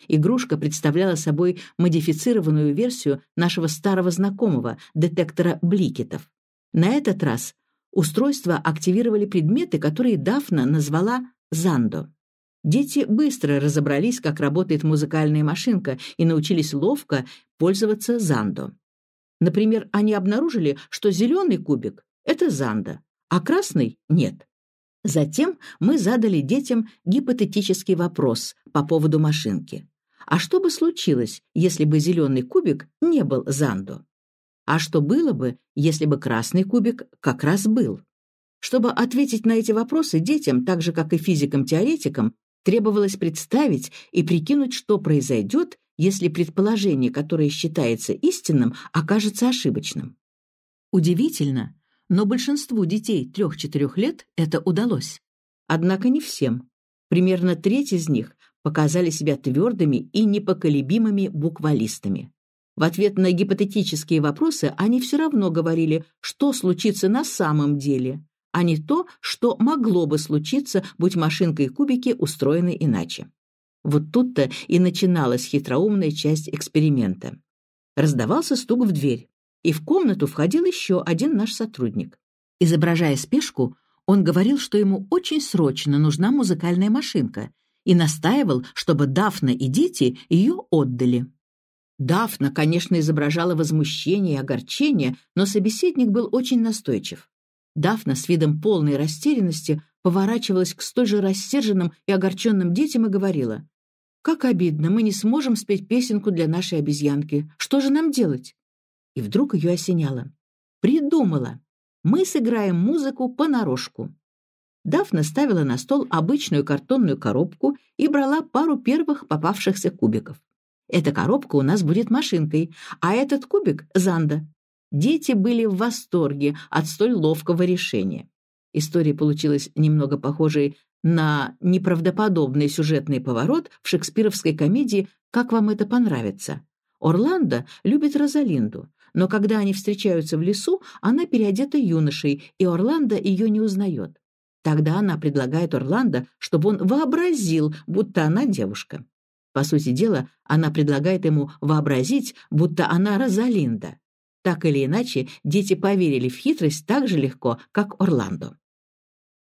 [SPEAKER 1] Игрушка представляла собой модифицированную версию нашего старого знакомого, детектора бликетов. На этот раз устройство активировали предметы, которые Дафна назвала «Зандо». Дети быстро разобрались, как работает музыкальная машинка, и научились ловко пользоваться зандо. Например, они обнаружили, что зеленый кубик — это занда, а красный — нет. Затем мы задали детям гипотетический вопрос по поводу машинки. А что бы случилось, если бы зеленый кубик не был зандо? А что было бы, если бы красный кубик как раз был? Чтобы ответить на эти вопросы детям, так же как и физикам-теоретикам, Требовалось представить и прикинуть, что произойдет, если предположение, которое считается истинным, окажется ошибочным. Удивительно, но большинству детей 3-4 лет это удалось. однако не всем. Примерно треть из них показали себя твердыми и непоколебимыми буквалистами. В ответ на гипотетические вопросы они все равно говорили, что случится на самом деле, а не то, что могло бы случиться, будь машинка и кубики устроены иначе. Вот тут-то и начиналась хитроумная часть эксперимента. Раздавался стук в дверь, и в комнату входил еще один наш сотрудник. Изображая спешку, он говорил, что ему очень срочно нужна музыкальная машинка, и настаивал, чтобы Дафна и дети ее отдали. Дафна, конечно, изображала возмущение и огорчение, но собеседник был очень настойчив. Дафна с видом полной растерянности поворачивалась к столь же рассерженным и огорченным детям и говорила, «Как обидно, мы не сможем спеть песенку для нашей обезьянки. Что же нам делать?» И вдруг ее осеняло. «Придумала! Мы сыграем музыку понарошку». Дафна ставила на стол обычную картонную коробку и брала пару первых попавшихся кубиков. Эта коробка у нас будет машинкой, а этот кубик — Занда. Дети были в восторге от столь ловкого решения. История получилась немного похожей на неправдоподобный сюжетный поворот в шекспировской комедии «Как вам это понравится?». Орландо любит Розалинду, но когда они встречаются в лесу, она переодета юношей, и Орландо ее не узнает. Тогда она предлагает Орландо, чтобы он вообразил, будто она девушка. По сути дела, она предлагает ему вообразить, будто она Розалинда. Так или иначе, дети поверили в хитрость так же легко, как Орландо.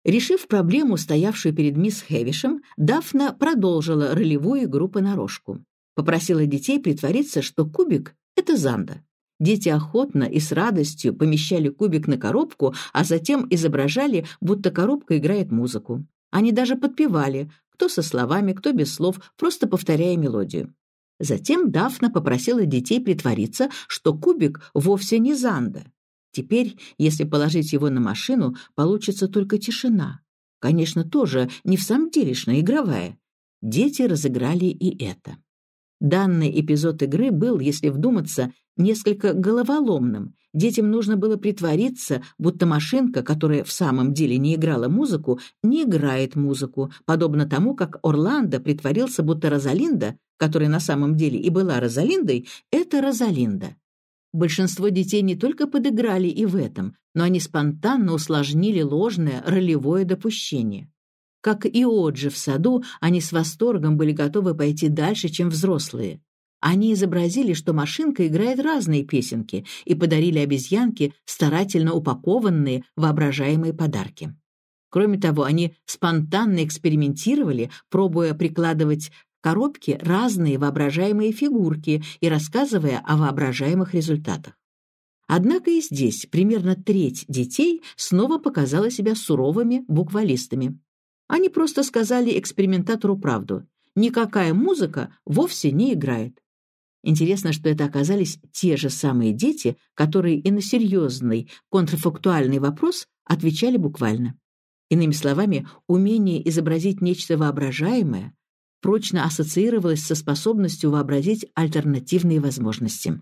[SPEAKER 1] Решив проблему, стоявшую перед мисс Хевишем, Дафна продолжила ролевую игру понарошку. Попросила детей притвориться, что кубик — это Занда. Дети охотно и с радостью помещали кубик на коробку, а затем изображали, будто коробка играет музыку. Они даже подпевали, кто со словами, кто без слов, просто повторяя мелодию. Затем Дафна попросила детей притвориться, что кубик вовсе не Занда. Теперь, если положить его на машину, получится только тишина. Конечно, тоже не в самом делешная, игровая. Дети разыграли и это. Данный эпизод игры был, если вдуматься, несколько головоломным. Детям нужно было притвориться, будто машинка, которая в самом деле не играла музыку, не играет музыку, подобно тому, как Орландо притворился, будто Розалинда, которая на самом деле и была Розалиндой, это Розалинда. Большинство детей не только подыграли и в этом, но они спонтанно усложнили ложное ролевое допущение. Как и Оджи в саду, они с восторгом были готовы пойти дальше, чем взрослые. Они изобразили, что машинка играет разные песенки и подарили обезьянке старательно упакованные воображаемые подарки. Кроме того, они спонтанно экспериментировали, пробуя прикладывать к коробке разные воображаемые фигурки и рассказывая о воображаемых результатах. Однако и здесь примерно треть детей снова показала себя суровыми буквалистами. Они просто сказали экспериментатору правду. Никакая музыка вовсе не играет. Интересно, что это оказались те же самые дети, которые и на серьезный контрфактуальный вопрос отвечали буквально. Иными словами, умение изобразить нечто воображаемое прочно ассоциировалось со способностью вообразить альтернативные возможности.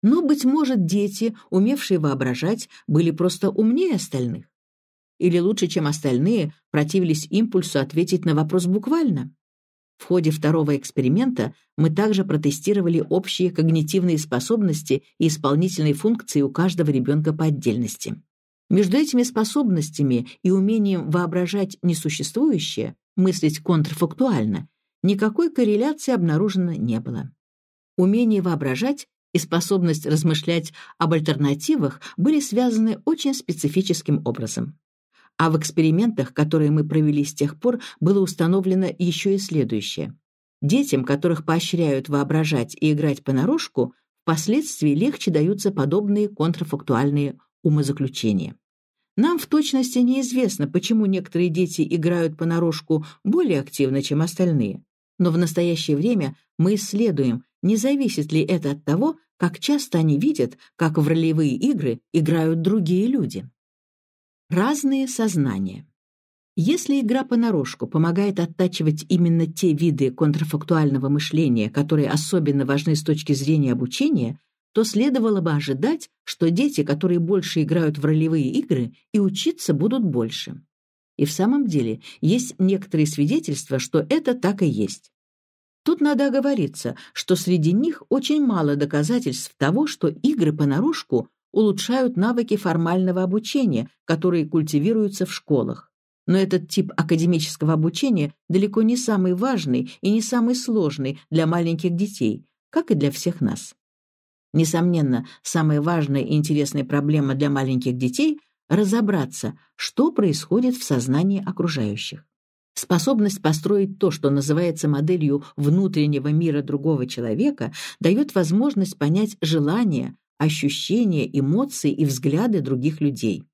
[SPEAKER 1] Но, быть может, дети, умевшие воображать, были просто умнее остальных или лучше, чем остальные, противились импульсу ответить на вопрос буквально. В ходе второго эксперимента мы также протестировали общие когнитивные способности и исполнительные функции у каждого ребенка по отдельности. Между этими способностями и умением воображать несуществующее, мыслить контрфактуально, никакой корреляции обнаружено не было. Умение воображать и способность размышлять об альтернативах были связаны очень специфическим образом. А в экспериментах, которые мы провели с тех пор, было установлено еще и следующее. Детям, которых поощряют воображать и играть понарошку, впоследствии легче даются подобные контрфактуальные умозаключения. Нам в точности неизвестно, почему некоторые дети играют понарошку более активно, чем остальные. Но в настоящее время мы исследуем, не зависит ли это от того, как часто они видят, как в ролевые игры играют другие люди. Разные сознания. Если игра понарошку помогает оттачивать именно те виды контрфактуального мышления, которые особенно важны с точки зрения обучения, то следовало бы ожидать, что дети, которые больше играют в ролевые игры, и учиться будут больше. И в самом деле есть некоторые свидетельства, что это так и есть. Тут надо оговориться, что среди них очень мало доказательств того, что игры понарошку улучшают навыки формального обучения, которые культивируются в школах. Но этот тип академического обучения далеко не самый важный и не самый сложный для маленьких детей, как и для всех нас. Несомненно, самая важная и интересная проблема для маленьких детей – разобраться, что происходит в сознании окружающих. Способность построить то, что называется моделью внутреннего мира другого человека, дает возможность понять желания, ощущения, эмоции и взгляды других людей.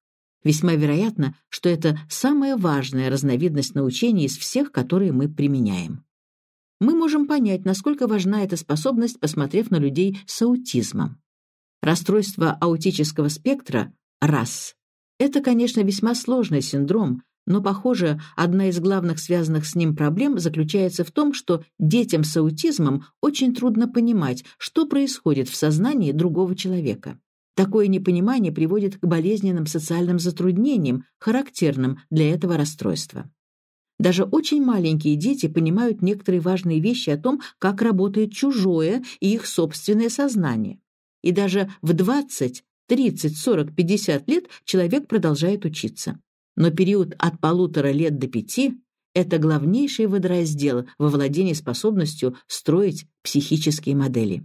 [SPEAKER 1] Весьма вероятно, что это самая важная разновидность научения из всех, которые мы применяем. Мы можем понять, насколько важна эта способность, посмотрев на людей с аутизмом. Расстройство аутического спектра – РАС. Это, конечно, весьма сложный синдром, но, похоже, одна из главных связанных с ним проблем заключается в том, что детям с аутизмом очень трудно понимать, что происходит в сознании другого человека. Такое непонимание приводит к болезненным социальным затруднениям, характерным для этого расстройства. Даже очень маленькие дети понимают некоторые важные вещи о том, как работает чужое и их собственное сознание. И даже в 20, 30, 40, 50 лет человек продолжает учиться но период от полутора лет до пяти – это главнейший водораздел во владении способностью строить психические модели.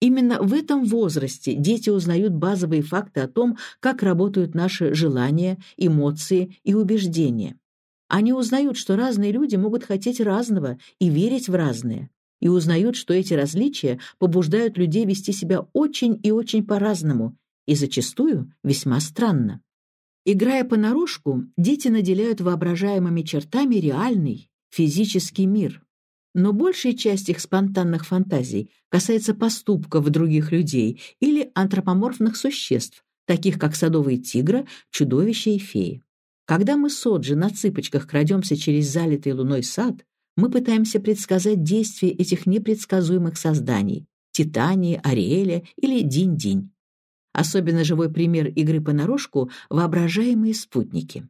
[SPEAKER 1] Именно в этом возрасте дети узнают базовые факты о том, как работают наши желания, эмоции и убеждения. Они узнают, что разные люди могут хотеть разного и верить в разное, и узнают, что эти различия побуждают людей вести себя очень и очень по-разному, и зачастую весьма странно. Играя понарошку, дети наделяют воображаемыми чертами реальный, физический мир. Но большая часть их спонтанных фантазий касается поступков других людей или антропоморфных существ, таких как садовые тигры, чудовища и феи. Когда мы с Оджи на цыпочках крадемся через залитый луной сад, мы пытаемся предсказать действия этих непредсказуемых созданий – Титании, Ариэля или Динь-Динь. Особенно живой пример игры понарошку — воображаемые спутники.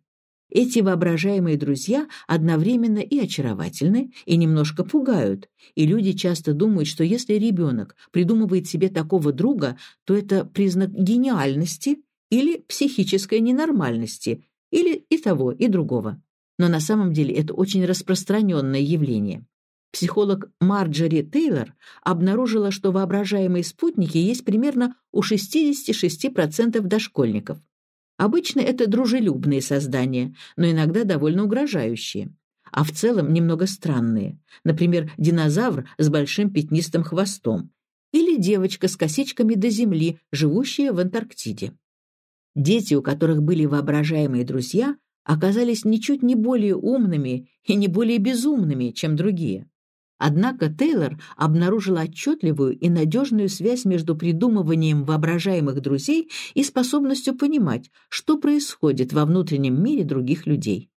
[SPEAKER 1] Эти воображаемые друзья одновременно и очаровательны, и немножко пугают, и люди часто думают, что если ребенок придумывает себе такого друга, то это признак гениальности или психической ненормальности, или и того, и другого. Но на самом деле это очень распространенное явление. Психолог Марджори Тейлор обнаружила, что воображаемые спутники есть примерно у 66% дошкольников. Обычно это дружелюбные создания, но иногда довольно угрожающие. А в целом немного странные. Например, динозавр с большим пятнистым хвостом. Или девочка с косичками до земли, живущая в Антарктиде. Дети, у которых были воображаемые друзья, оказались ничуть не более умными и не более безумными, чем другие. Однако Тейлор обнаружила отчетливую и надежную связь между придумыванием воображаемых друзей и способностью понимать, что происходит во внутреннем мире других людей.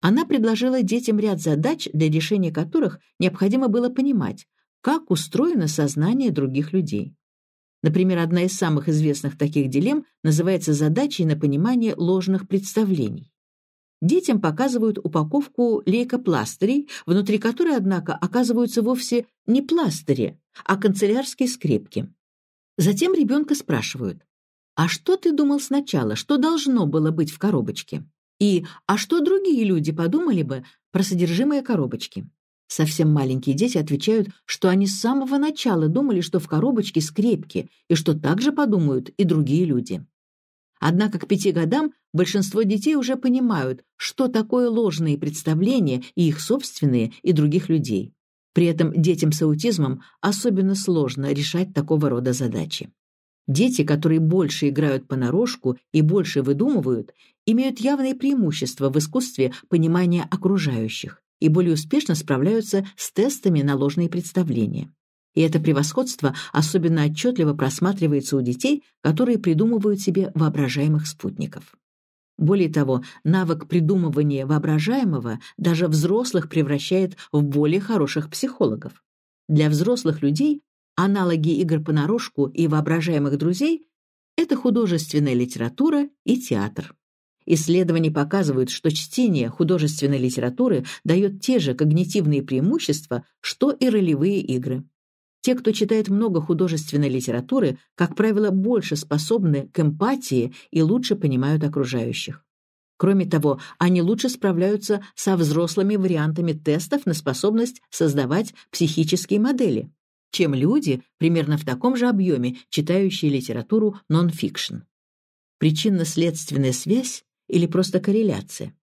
[SPEAKER 1] Она предложила детям ряд задач, для решения которых необходимо было понимать, как устроено сознание других людей. Например, одна из самых известных таких дилемм называется задачей на понимание ложных представлений. Детям показывают упаковку лейкопластырей, внутри которой, однако, оказываются вовсе не пластыри, а канцелярские скрепки. Затем ребенка спрашивают, «А что ты думал сначала, что должно было быть в коробочке?» И «А что другие люди подумали бы про содержимое коробочки?» Совсем маленькие дети отвечают, что они с самого начала думали, что в коробочке скрепки, и что так же подумают и другие люди. Однако к пяти годам большинство детей уже понимают, что такое ложные представления и их собственные, и других людей. При этом детям с аутизмом особенно сложно решать такого рода задачи. Дети, которые больше играют понарошку и больше выдумывают, имеют явные преимущества в искусстве понимания окружающих и более успешно справляются с тестами на ложные представления. И это превосходство особенно отчетливо просматривается у детей, которые придумывают себе воображаемых спутников. Более того, навык придумывания воображаемого даже взрослых превращает в более хороших психологов. Для взрослых людей аналоги игр понарошку и воображаемых друзей — это художественная литература и театр. Исследования показывают, что чтение художественной литературы дает те же когнитивные преимущества, что и ролевые игры. Те, кто читает много художественной литературы, как правило, больше способны к эмпатии и лучше понимают окружающих. Кроме того, они лучше справляются со взрослыми вариантами тестов на способность создавать психические модели, чем люди, примерно в таком же объеме, читающие литературу нон-фикшн. Причинно-следственная связь или просто корреляция?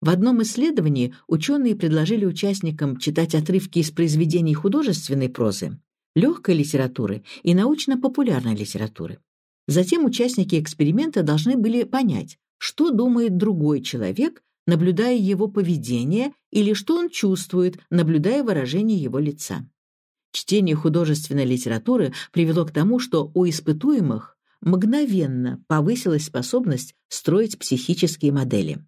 [SPEAKER 1] В одном исследовании ученые предложили участникам читать отрывки из произведений художественной прозы, легкой литературы и научно-популярной литературы. Затем участники эксперимента должны были понять, что думает другой человек, наблюдая его поведение, или что он чувствует, наблюдая выражение его лица. Чтение художественной литературы привело к тому, что у испытуемых мгновенно повысилась способность строить психические модели.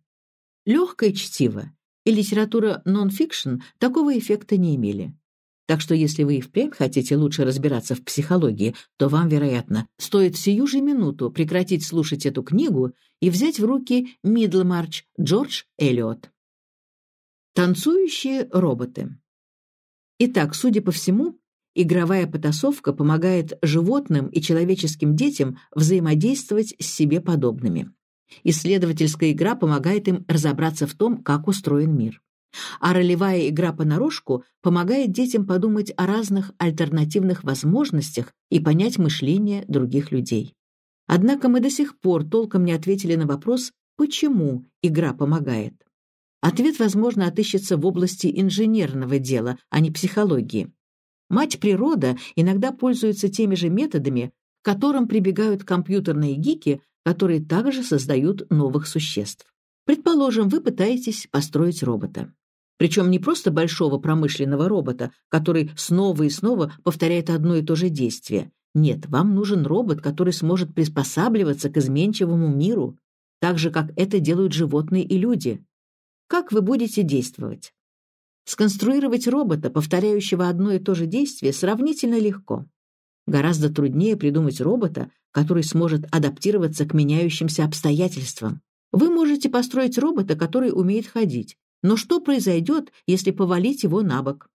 [SPEAKER 1] Легкое чтиво и литература нон-фикшн такого эффекта не имели. Так что если вы и впрямь хотите лучше разбираться в психологии, то вам, вероятно, стоит сию же минуту прекратить слушать эту книгу и взять в руки «Мидлмарч» Джордж Эллиот. Танцующие роботы. Итак, судя по всему, игровая потасовка помогает животным и человеческим детям взаимодействовать с себе подобными. Исследовательская игра помогает им разобраться в том, как устроен мир. А ролевая игра понарошку помогает детям подумать о разных альтернативных возможностях и понять мышление других людей. Однако мы до сих пор толком не ответили на вопрос, почему игра помогает. Ответ, возможно, отыщется в области инженерного дела, а не психологии. Мать природа иногда пользуется теми же методами, к которым прибегают компьютерные гики, которые также создают новых существ. Предположим, вы пытаетесь построить робота. Причем не просто большого промышленного робота, который снова и снова повторяет одно и то же действие. Нет, вам нужен робот, который сможет приспосабливаться к изменчивому миру, так же, как это делают животные и люди. Как вы будете действовать? Сконструировать робота, повторяющего одно и то же действие, сравнительно легко. Гораздо труднее придумать робота, который сможет адаптироваться к меняющимся обстоятельствам. Вы можете построить робота, который умеет ходить, но что произойдет, если повалить его на бок?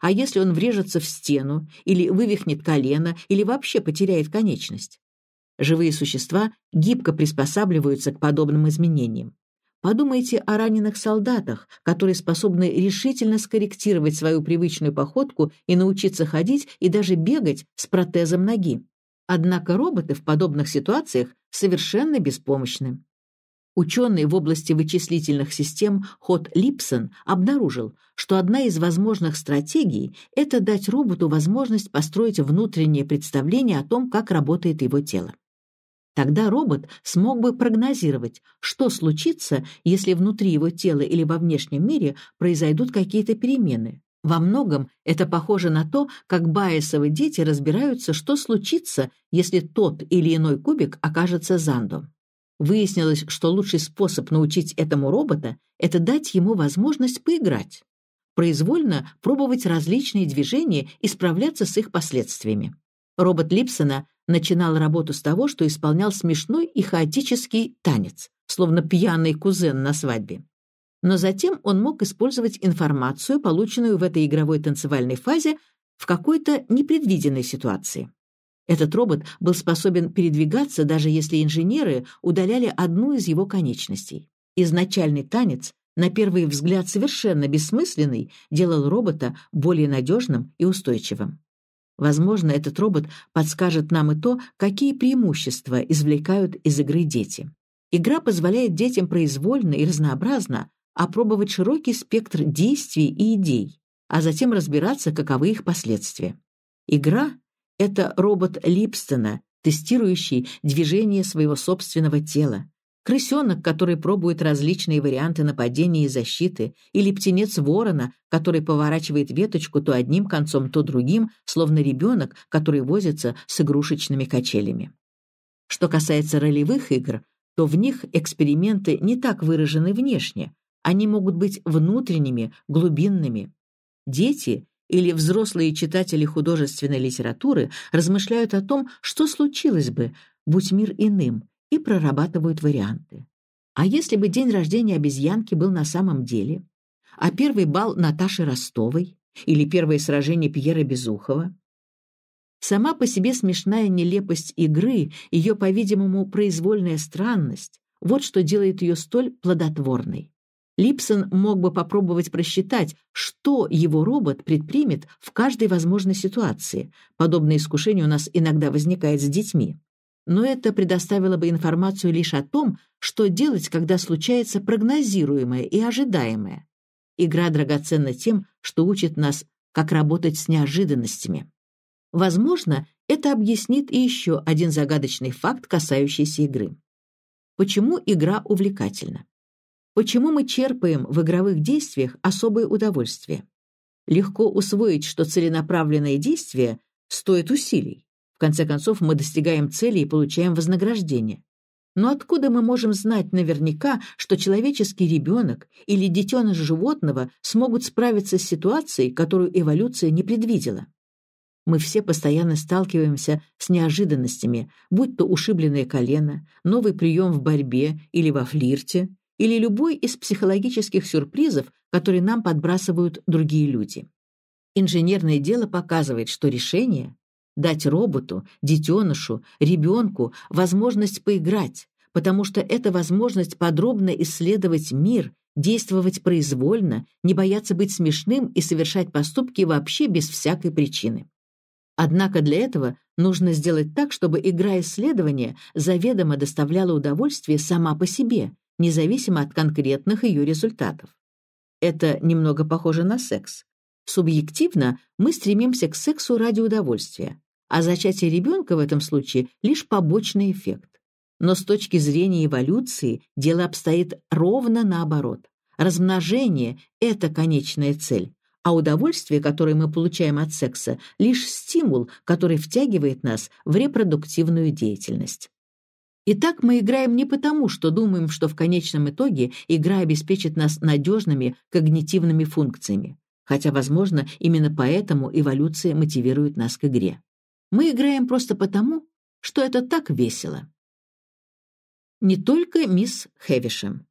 [SPEAKER 1] А если он врежется в стену, или вывихнет колено, или вообще потеряет конечность? Живые существа гибко приспосабливаются к подобным изменениям. Подумайте о раненых солдатах, которые способны решительно скорректировать свою привычную походку и научиться ходить и даже бегать с протезом ноги. Однако роботы в подобных ситуациях совершенно беспомощны. Ученый в области вычислительных систем Хот Липсон обнаружил, что одна из возможных стратегий – это дать роботу возможность построить внутреннее представление о том, как работает его тело. Тогда робот смог бы прогнозировать, что случится, если внутри его тела или во внешнем мире произойдут какие-то перемены, во многом это похоже на то, как Байесовы дети разбираются, что случится, если тот или иной кубик окажется зандом. Выяснилось, что лучший способ научить этому робота – это дать ему возможность поиграть, произвольно пробовать различные движения и справляться с их последствиями. Робот Липсона начинал работу с того, что исполнял смешной и хаотический танец, словно пьяный кузен на свадьбе но затем он мог использовать информацию, полученную в этой игровой танцевальной фазе, в какой-то непредвиденной ситуации. Этот робот был способен передвигаться, даже если инженеры удаляли одну из его конечностей. Изначальный танец, на первый взгляд совершенно бессмысленный, делал робота более надежным и устойчивым. Возможно, этот робот подскажет нам и то, какие преимущества извлекают из игры дети. Игра позволяет детям произвольно и разнообразно опробовать широкий спектр действий и идей, а затем разбираться, каковы их последствия. Игра — это робот Липстона, тестирующий движение своего собственного тела, крысенок, который пробует различные варианты нападения и защиты, или птенец ворона, который поворачивает веточку то одним концом, то другим, словно ребенок, который возится с игрушечными качелями. Что касается ролевых игр, то в них эксперименты не так выражены внешне, они могут быть внутренними, глубинными. Дети или взрослые читатели художественной литературы размышляют о том, что случилось бы, будь мир иным, и прорабатывают варианты. А если бы день рождения обезьянки был на самом деле? А первый бал Наташи Ростовой? Или первое сражение Пьера Безухова? Сама по себе смешная нелепость игры, ее, по-видимому, произвольная странность — вот что делает ее столь плодотворной. Липсон мог бы попробовать просчитать, что его робот предпримет в каждой возможной ситуации. Подобное искушение у нас иногда возникает с детьми. Но это предоставило бы информацию лишь о том, что делать, когда случается прогнозируемое и ожидаемое. Игра драгоценна тем, что учит нас, как работать с неожиданностями. Возможно, это объяснит и еще один загадочный факт, касающийся игры. Почему игра увлекательна? Почему мы черпаем в игровых действиях особое удовольствие? Легко усвоить, что целенаправленное действие стоит усилий. Конце концов, мы достигаем цели и получаем вознаграждение. Но откуда мы можем знать наверняка, что человеческий ребенок или детеныш животного смогут справиться с ситуацией, которую эволюция не предвидела? Мы все постоянно сталкиваемся с неожиданностями, будь то ушибленное колено, новый прием в борьбе или во флирте, или любой из психологических сюрпризов, которые нам подбрасывают другие люди. Инженерное дело показывает, что решение — дать роботу, детенышу, ребенку возможность поиграть, потому что это возможность подробно исследовать мир, действовать произвольно, не бояться быть смешным и совершать поступки вообще без всякой причины. Однако для этого нужно сделать так, чтобы игра исследования заведомо доставляла удовольствие сама по себе, независимо от конкретных ее результатов. Это немного похоже на секс. Субъективно мы стремимся к сексу ради удовольствия, а зачатие ребенка в этом случае — лишь побочный эффект. Но с точки зрения эволюции дело обстоит ровно наоборот. Размножение — это конечная цель, а удовольствие, которое мы получаем от секса, лишь стимул, который втягивает нас в репродуктивную деятельность. Итак, мы играем не потому, что думаем, что в конечном итоге игра обеспечит нас надежными когнитивными функциями, хотя, возможно, именно поэтому эволюция мотивирует нас к игре. Мы играем просто потому, что это так весело. Не только мисс Хевишем.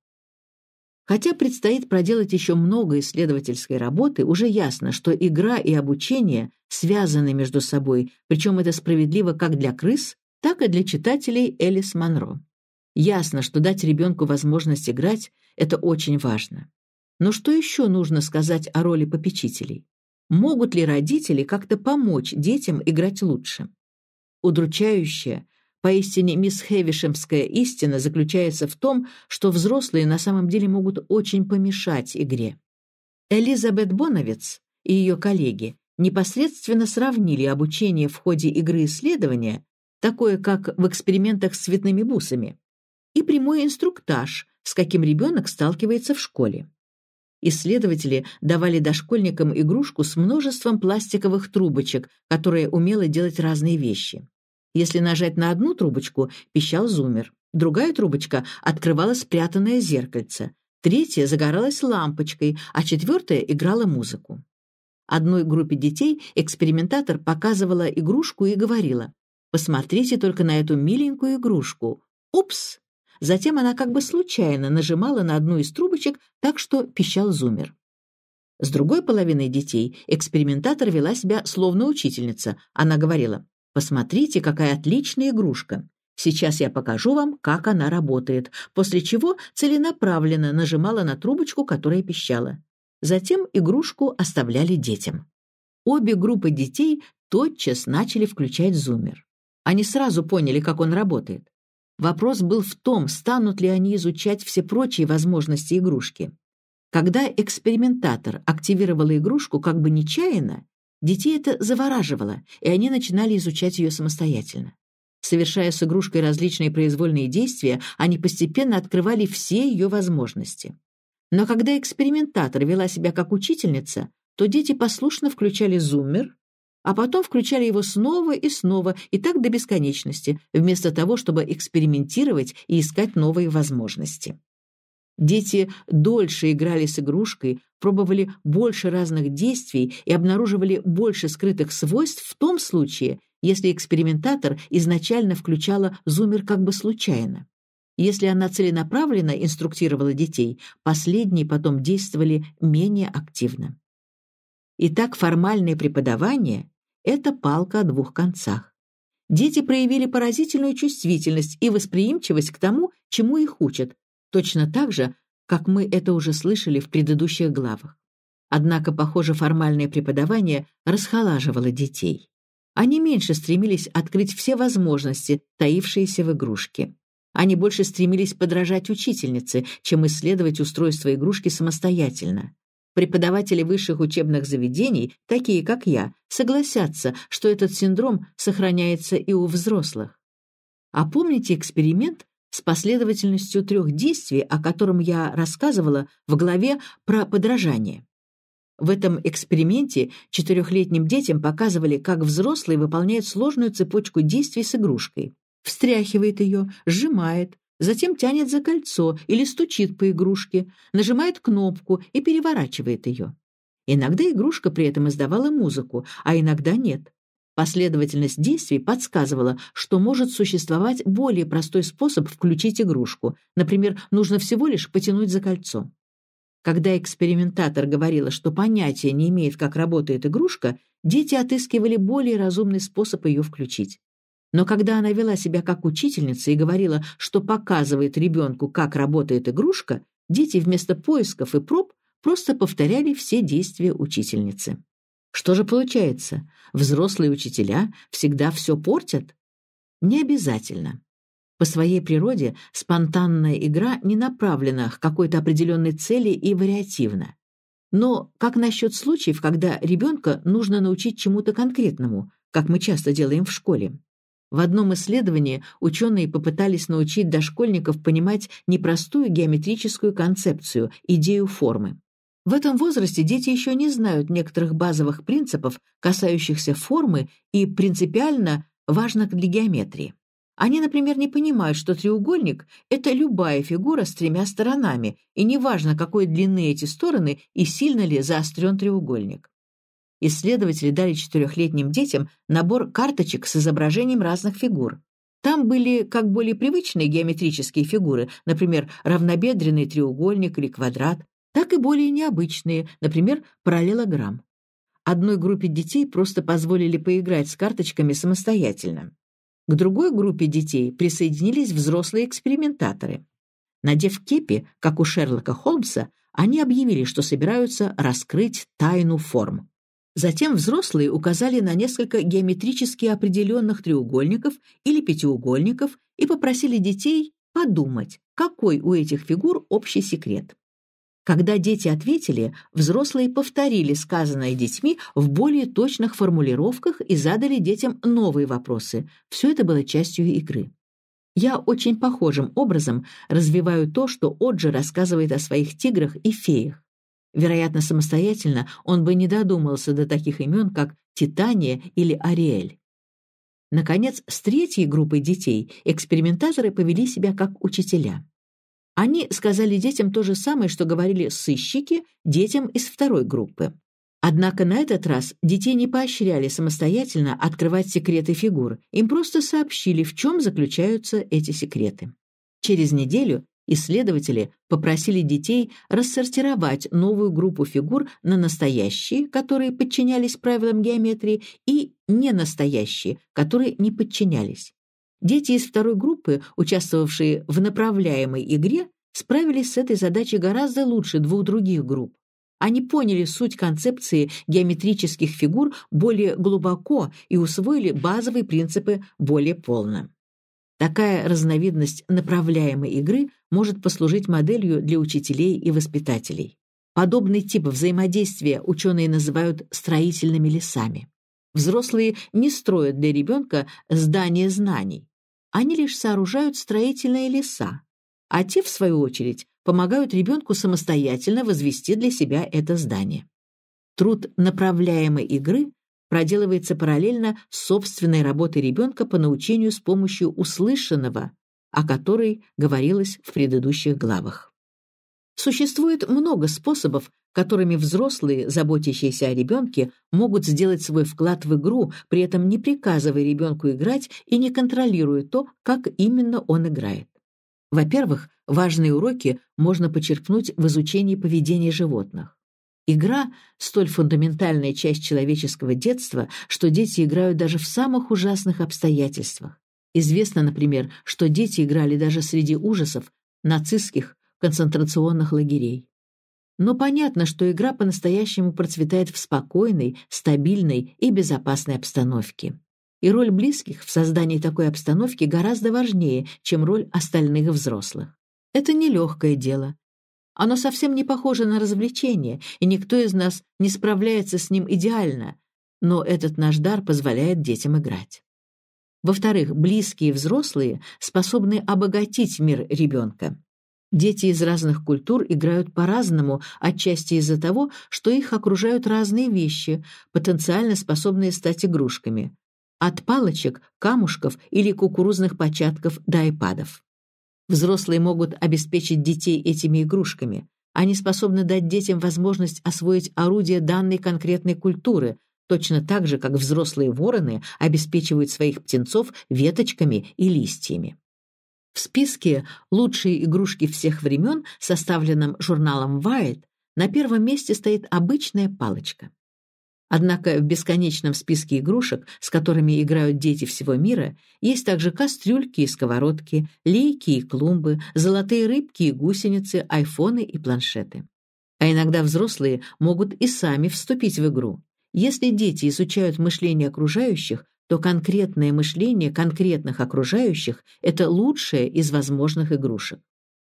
[SPEAKER 1] Хотя предстоит проделать еще много исследовательской работы, уже ясно, что игра и обучение связаны между собой, причем это справедливо как для крыс, так и для читателей Элис Монро. Ясно, что дать ребенку возможность играть – это очень важно. Но что еще нужно сказать о роли попечителей? Могут ли родители как-то помочь детям играть лучше? Удручающая, Поистине мисс Хевишемская истина заключается в том, что взрослые на самом деле могут очень помешать игре. Элизабет Боновец и ее коллеги непосредственно сравнили обучение в ходе игры исследования, такое как в экспериментах с цветными бусами, и прямой инструктаж, с каким ребенок сталкивается в школе. Исследователи давали дошкольникам игрушку с множеством пластиковых трубочек, которая умела делать разные вещи. Если нажать на одну трубочку, пищал зумер. Другая трубочка открывала спрятанное зеркальце. Третья загоралась лампочкой, а четвертая играла музыку. Одной группе детей экспериментатор показывала игрушку и говорила «Посмотрите только на эту миленькую игрушку. Упс!» Затем она как бы случайно нажимала на одну из трубочек, так что пищал зумер. С другой половиной детей экспериментатор вела себя словно учительница. Она говорила Посмотрите, какая отличная игрушка. Сейчас я покажу вам, как она работает, после чего целенаправленно нажимала на трубочку, которая пищала. Затем игрушку оставляли детям. Обе группы детей тотчас начали включать зумер. Они сразу поняли, как он работает. Вопрос был в том, станут ли они изучать все прочие возможности игрушки. Когда экспериментатор активировал игрушку как бы нечаянно, Детей это завораживало, и они начинали изучать ее самостоятельно. Совершая с игрушкой различные произвольные действия, они постепенно открывали все ее возможности. Но когда экспериментатор вела себя как учительница, то дети послушно включали зуммер, а потом включали его снова и снова, и так до бесконечности, вместо того, чтобы экспериментировать и искать новые возможности. Дети дольше играли с игрушкой, пробовали больше разных действий и обнаруживали больше скрытых свойств в том случае, если экспериментатор изначально включала зумер как бы случайно. Если она целенаправленно инструктировала детей, последние потом действовали менее активно. Итак, формальное преподавание – это палка о двух концах. Дети проявили поразительную чувствительность и восприимчивость к тому, чему их учат, точно так же, как мы это уже слышали в предыдущих главах. Однако, похоже, формальное преподавание расхолаживало детей. Они меньше стремились открыть все возможности, таившиеся в игрушке. Они больше стремились подражать учительнице, чем исследовать устройство игрушки самостоятельно. Преподаватели высших учебных заведений, такие как я, согласятся, что этот синдром сохраняется и у взрослых. А помните эксперимент с последовательностью трех действий, о котором я рассказывала в главе про подражание? В этом эксперименте четырехлетним детям показывали, как взрослый выполняет сложную цепочку действий с игрушкой. Встряхивает ее, сжимает, затем тянет за кольцо или стучит по игрушке, нажимает кнопку и переворачивает ее. Иногда игрушка при этом издавала музыку, а иногда нет. Последовательность действий подсказывала, что может существовать более простой способ включить игрушку. Например, нужно всего лишь потянуть за кольцо. Когда экспериментатор говорила, что понятия не имеет, как работает игрушка, дети отыскивали более разумный способ ее включить. Но когда она вела себя как учительница и говорила, что показывает ребенку, как работает игрушка, дети вместо поисков и проб просто повторяли все действия учительницы. Что же получается? Взрослые учителя всегда все портят? Не обязательно. По своей природе спонтанная игра не направлена к какой-то определенной цели и вариативна. Но как насчет случаев, когда ребенка нужно научить чему-то конкретному, как мы часто делаем в школе? В одном исследовании ученые попытались научить дошкольников понимать непростую геометрическую концепцию, идею формы. В этом возрасте дети еще не знают некоторых базовых принципов, касающихся формы и принципиально важных для геометрии. Они, например, не понимают, что треугольник — это любая фигура с тремя сторонами, и неважно, какой длины эти стороны и сильно ли заострен треугольник. Исследователи дали четырехлетним детям набор карточек с изображением разных фигур. Там были как более привычные геометрические фигуры, например, равнобедренный треугольник или квадрат, так и более необычные, например, параллелограмм. Одной группе детей просто позволили поиграть с карточками самостоятельно. К другой группе детей присоединились взрослые экспериментаторы. Надев кепи, как у Шерлока Холмса, они объявили, что собираются раскрыть тайну форм. Затем взрослые указали на несколько геометрически определенных треугольников или пятиугольников и попросили детей подумать, какой у этих фигур общий секрет. Когда дети ответили, взрослые повторили сказанное детьми в более точных формулировках и задали детям новые вопросы. Все это было частью игры. Я очень похожим образом развиваю то, что Оджи рассказывает о своих тиграх и феях. Вероятно, самостоятельно он бы не додумался до таких имен, как Титания или Ариэль. Наконец, с третьей группой детей экспериментаторы повели себя как учителя. Они сказали детям то же самое, что говорили сыщики детям из второй группы. Однако на этот раз детей не поощряли самостоятельно открывать секреты фигур, им просто сообщили, в чем заключаются эти секреты. Через неделю исследователи попросили детей рассортировать новую группу фигур на настоящие, которые подчинялись правилам геометрии, и ненастоящие, которые не подчинялись. Дети из второй группы, участвовавшие в направляемой игре, справились с этой задачей гораздо лучше двух других групп. Они поняли суть концепции геометрических фигур более глубоко и усвоили базовые принципы более полно. Такая разновидность направляемой игры может послужить моделью для учителей и воспитателей. Подобный тип взаимодействия ученые называют строительными лесами. Взрослые не строят для ребенка здание знаний. Они лишь сооружают строительные леса, а те, в свою очередь, помогают ребенку самостоятельно возвести для себя это здание. Труд направляемой игры проделывается параллельно с собственной работой ребенка по научению с помощью услышанного, о которой говорилось в предыдущих главах. Существует много способов, которыми взрослые, заботящиеся о ребенке, могут сделать свой вклад в игру, при этом не приказывая ребенку играть и не контролируя то, как именно он играет. Во-первых, важные уроки можно почерпнуть в изучении поведения животных. Игра – столь фундаментальная часть человеческого детства, что дети играют даже в самых ужасных обстоятельствах. Известно, например, что дети играли даже среди ужасов нацистских концентрационных лагерей. Но понятно, что игра по-настоящему процветает в спокойной, стабильной и безопасной обстановке. И роль близких в создании такой обстановки гораздо важнее, чем роль остальных взрослых. Это нелегкое дело. Оно совсем не похоже на развлечение, и никто из нас не справляется с ним идеально, но этот наш дар позволяет детям играть. Во-вторых, близкие взрослые способны обогатить мир ребенка. Дети из разных культур играют по-разному, отчасти из-за того, что их окружают разные вещи, потенциально способные стать игрушками. От палочек, камушков или кукурузных початков до айпадов. Взрослые могут обеспечить детей этими игрушками. Они способны дать детям возможность освоить орудие данной конкретной культуры, точно так же, как взрослые вороны обеспечивают своих птенцов веточками и листьями. В списке «Лучшие игрушки всех времен», составленном журналом Wired, на первом месте стоит обычная палочка. Однако в бесконечном списке игрушек, с которыми играют дети всего мира, есть также кастрюльки и сковородки, лейки и клумбы, золотые рыбки и гусеницы, айфоны и планшеты. А иногда взрослые могут и сами вступить в игру. Если дети изучают мышление окружающих, то конкретное мышление конкретных окружающих – это лучшая из возможных игрушек.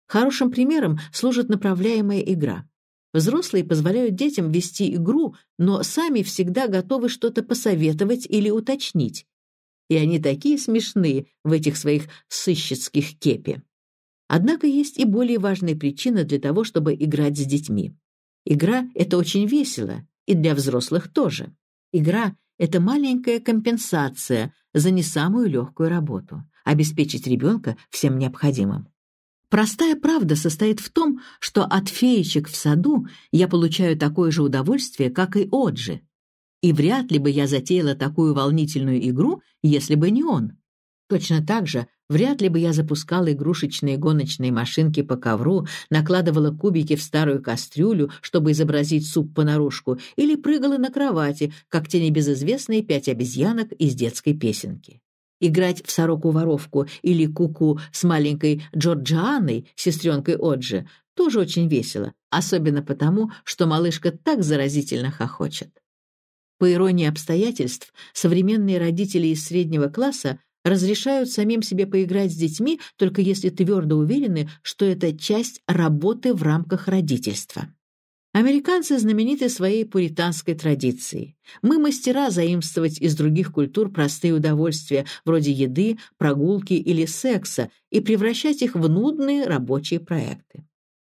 [SPEAKER 1] Хорошим примером служит направляемая игра. Взрослые позволяют детям вести игру, но сами всегда готовы что-то посоветовать или уточнить. И они такие смешные в этих своих сыщицких кепи. Однако есть и более важная причина для того, чтобы играть с детьми. Игра – это очень весело, и для взрослых тоже. Игра это маленькая компенсация за не самую легкую работу – обеспечить ребенка всем необходимым. Простая правда состоит в том, что от феечек в саду я получаю такое же удовольствие, как и Оджи. И вряд ли бы я затеяла такую волнительную игру, если бы не он. Точно так же вряд ли бы я запускала игрушечные гоночные машинки по ковру, накладывала кубики в старую кастрюлю, чтобы изобразить суп понарошку, или прыгала на кровати, как те небезызвестные пять обезьянок из детской песенки. Играть в сороку-воровку или куку -ку с маленькой Джорджианой, сестренкой Оджи, тоже очень весело, особенно потому, что малышка так заразительно хохочет. По иронии обстоятельств, современные родители из среднего класса разрешают самим себе поиграть с детьми, только если твердо уверены, что это часть работы в рамках родительства. Американцы знамениты своей пуританской традицией. Мы мастера заимствовать из других культур простые удовольствия, вроде еды, прогулки или секса, и превращать их в нудные рабочие проекты.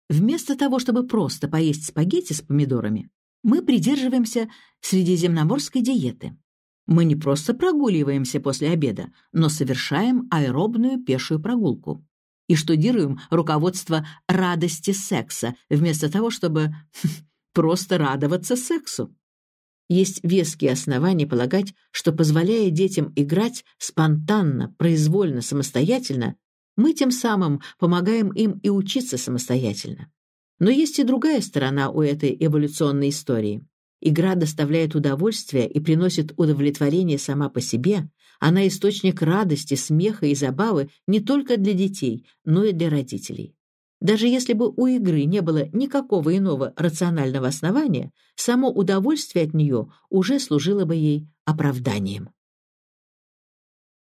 [SPEAKER 1] Вместо того, чтобы просто поесть спагетти с помидорами, мы придерживаемся средиземноморской диеты. Мы не просто прогуливаемся после обеда, но совершаем аэробную пешую прогулку. И штудируем руководство радости секса, вместо того, чтобы просто радоваться сексу. Есть веские основания полагать, что, позволяя детям играть спонтанно, произвольно, самостоятельно, мы тем самым помогаем им и учиться самостоятельно. Но есть и другая сторона у этой эволюционной истории. Игра доставляет удовольствие и приносит удовлетворение сама по себе. Она источник радости, смеха и забавы не только для детей, но и для родителей. Даже если бы у игры не было никакого иного рационального основания, само удовольствие от нее уже служило бы ей оправданием.